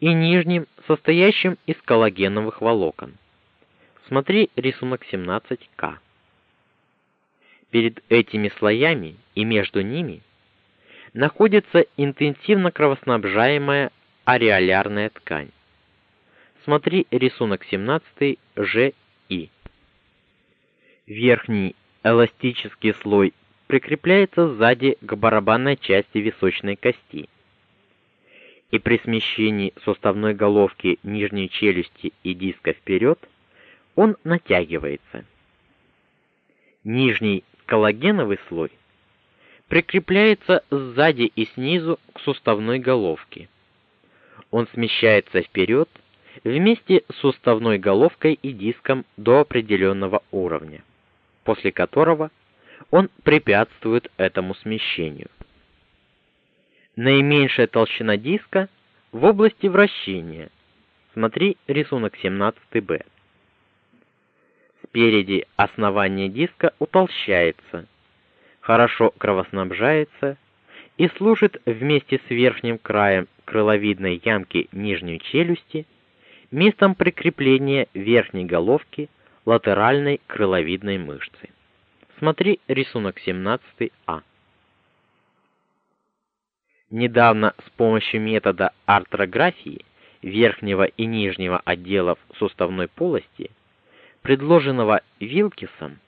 и нижним, состоящим из коллагеновых волокон. Смотри рисунок 17К. Перед этими слоями и между ними находится интенсивно кровоснабжаемая ареолярная ткань. Смотри рисунок 17 Ж и. Верхний эластический слой прикрепляется сзади к барабанной части височной кости и при смещении суставной головки нижней челюсти и диска вперед он натягивается. Нижний коллагеновый слой прикрепляется сзади и снизу к суставной головке. Он смещается вперед вместе с суставной головкой и диском до определенного уровня, после которого он препятствует этому смещению. Наименьшая толщина диска в области вращения. Смотри рисунок 17-Б. Спереди основание диска утолщается, хорошо кровоснабжается и служит вместе с верхним краем крыловидной ямки нижней челюсти местом прикрепления верхней головки латеральной крыловидной мышцы. Смотри рисунок 17А. Недавно с помощью метода артрографии верхнего и нижнего отделов суставной полости, предложенного Вилкисом,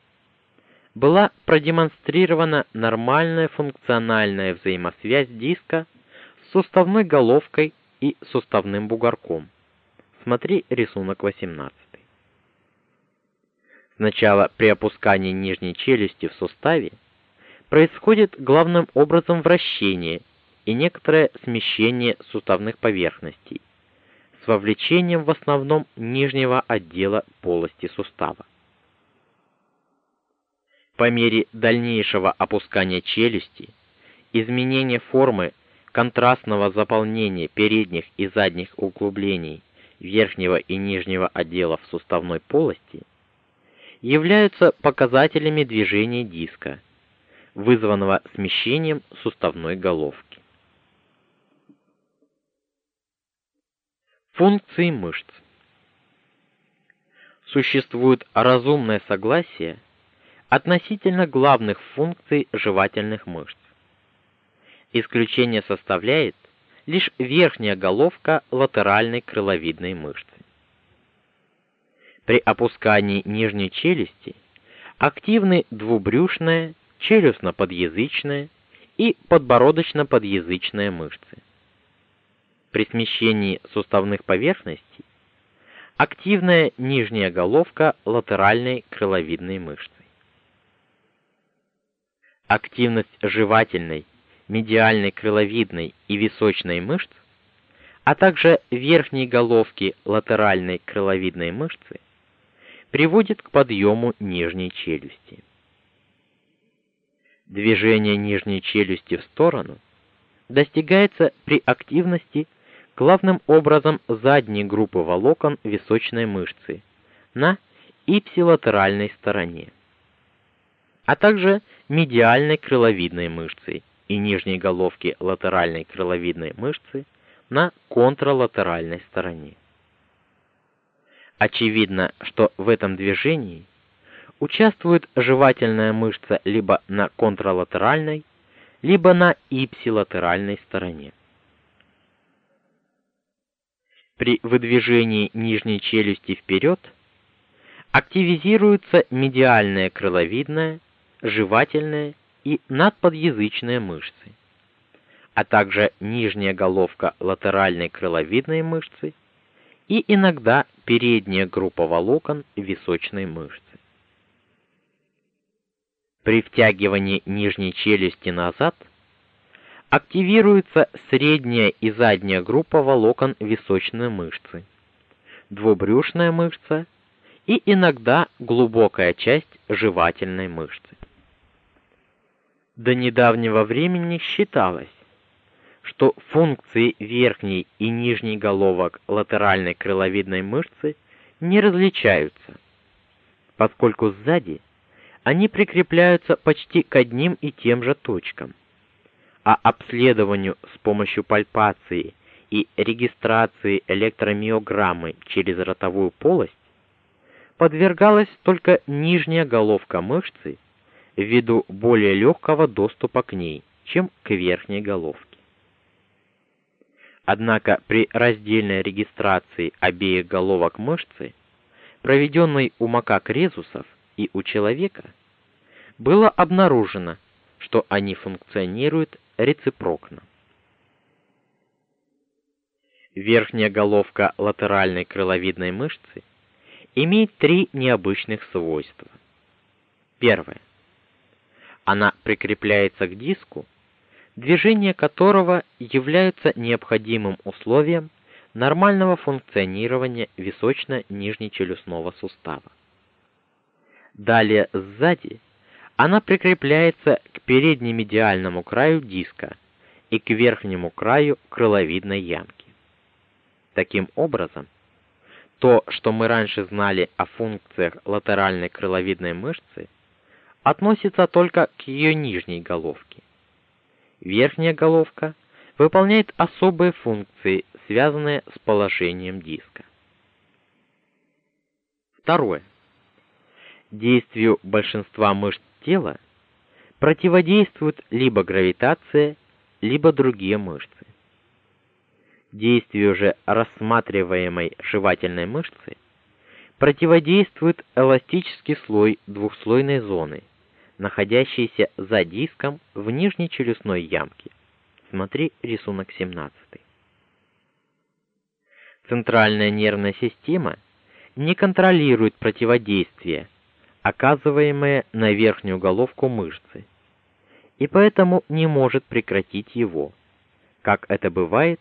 была продемонстрирована нормальная функциональная взаимосвязь диска с суставной головкой и суставным бугорком. Смотри рисунок 18. Сначала при опускании нижней челюсти в суставе происходит главным образом вращение и некоторое смещение суставных поверхностей с вовлечением в основном нижнего отдела полости сустава. По мере дальнейшего опускания челюсти, изменения формы контрастного заполнения передних и задних углублений верхнего и нижнего отделов суставной полости являются показателями движения диска, вызванного смещением суставной головки. Функции мышц. Существует разумное согласие относительно главных функций жевательных мышц. Исключение составляет лишь верхняя головка латеральной крыловидной мышцы. При опускании нижней челюсти активны двубрюшная, челюстно-подъязычная и подбородочно-подъязычная мышцы. При смещении суставных поверхностей активная нижняя головка латеральной крыловидной мышцы. Активность жевательной, медиальной крыловидной и височной мышц, а также верхней головки латеральной крыловидной мышцы приводит к подъему нижней челюсти. Движение нижней челюсти в сторону достигается при активности главным образом задней группы волокон височной мышцы на ипсилатеральной стороне, а также медиальной крыловидной мышцы и нижней головки латеральной крыловидной мышцы на контралатеральной стороне. Очевидно, что в этом движении участвует жевательная мышца либо на контралатеральной, либо на ипсилатеральной стороне. При выдвижении нижней челюсти вперед активизируется медиальная крыловидная, жевательная и надподъязычная мышцы, а также нижняя головка латеральной крыловидной мышцы и иногда передняя группа волокон височной мышцы. При втягивании нижней челюсти назад активируется средняя и задняя группа волокон височной мышцы, двубрюшная мышца и иногда глубокая часть жевательной мышцы. До недавнего времени считалось, что функции верхней и нижней головок латеральной крыловидной мышцы не различаются, поскольку сзади они прикрепляются почти к одним и тем же точкам, а обследованию с помощью пальпации и регистрации электромиограммы через ротовую полость подвергалась только нижняя головка мышцы ввиду более легкого доступа к ней, чем к верхней головке. Однако при раздельной регистрации обеих головок мышцы, проведенной у макак резусов и у человека, было обнаружено, что они функционируют рецепрокно. Верхняя головка латеральной крыловидной мышцы имеет три необычных свойства. Первое. Она прикрепляется к диску движение которого является необходимым условием нормального функционирования височно-нижнечелюстного сустава. Далее сзади Она прикрепляется к переднемедиальному краю диска и к верхнему краю крыловидной ямки. Таким образом, то, что мы раньше знали о функциях латеральной крыловидной мышцы, относится только к ее нижней головке. Верхняя головка выполняет особые функции, связанные с положением диска. Второе. Действию большинства мышц тела противодействуют либо гравитация, либо другие мышцы. Действию же рассматриваемой жевательной мышцы противодействует эластический слой двухслойной зоны, находящийся за диском в нижней челюстной ямке. Смотри рисунок 17. Центральная нервная система не контролирует противодействие, оказываемое на верхнюю головку мышцы, и поэтому не может прекратить его, как это бывает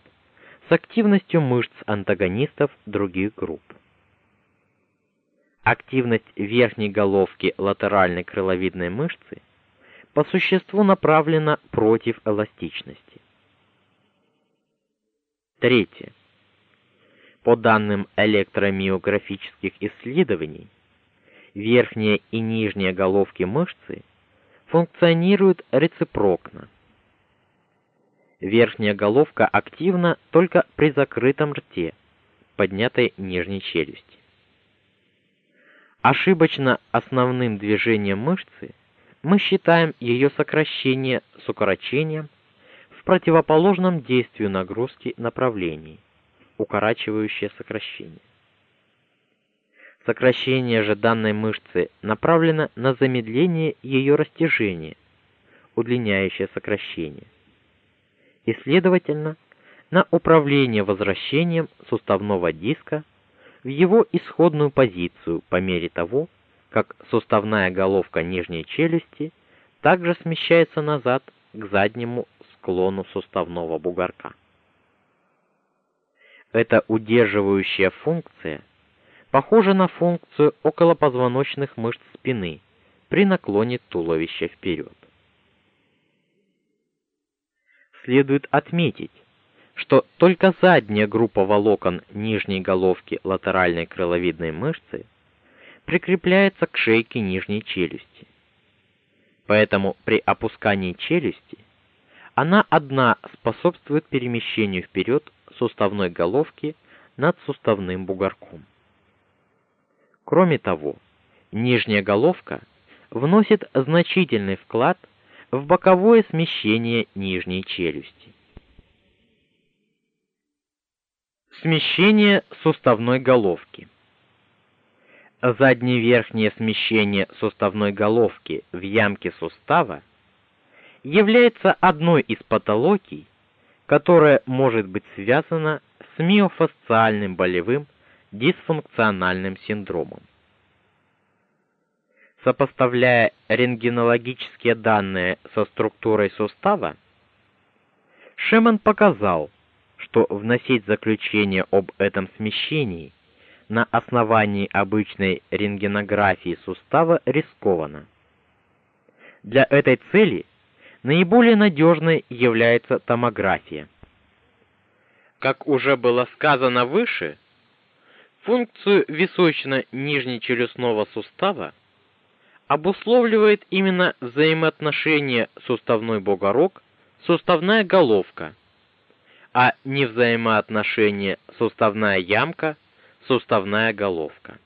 с активностью мышц антагонистов других групп. Активность верхней головки латеральной крыловидной мышцы по существу направлена против эластичности. Третье. По данным электромиографических исследований, верхняя и нижняя головки мышцы функционируют рецепрокно. Верхняя головка активна только при закрытом рте, поднятой нижней челюсти. Ошибочно основным движением мышцы мы считаем ее сокращение с укорочением в противоположном действию нагрузки направлении, укорачивающее сокращение. Сокращение же данной мышцы направлено на замедление ее растяжения, удлиняющее сокращение. И следовательно, на управление возвращением суставного диска в его исходную позицию по мере того, как суставная головка нижней челюсти также смещается назад к заднему склону суставного бугорка. Эта удерживающая функция – похожа на функцию околопозвоночных мышц спины при наклоне туловища вперед. Следует отметить, что только задняя группа волокон нижней головки латеральной крыловидной мышцы прикрепляется к шейке нижней челюсти. Поэтому при опускании челюсти она одна способствует перемещению вперед суставной головки над суставным бугорком. Кроме того, нижняя головка вносит значительный вклад в боковое смещение нижней челюсти. Смещение суставной головки. Заднее верхнее смещение суставной головки в ямке сустава является одной из патологий, которая может быть связана с миофасциальным болевым дисфункциональным синдромом. Сопоставляя рентгенологические данные со структурой сустава, Шеман показал, что вносить заключение об этом смещении на основании обычной рентгенографии сустава рискованно. Для этой цели наиболее надежной является томография. Как уже было сказано выше, Функцию височно-нижнечелюстного сустава обусловливает именно взаимоотношение суставной бугорок суставная головка, а не взаимоотношение суставная ямка суставная головка.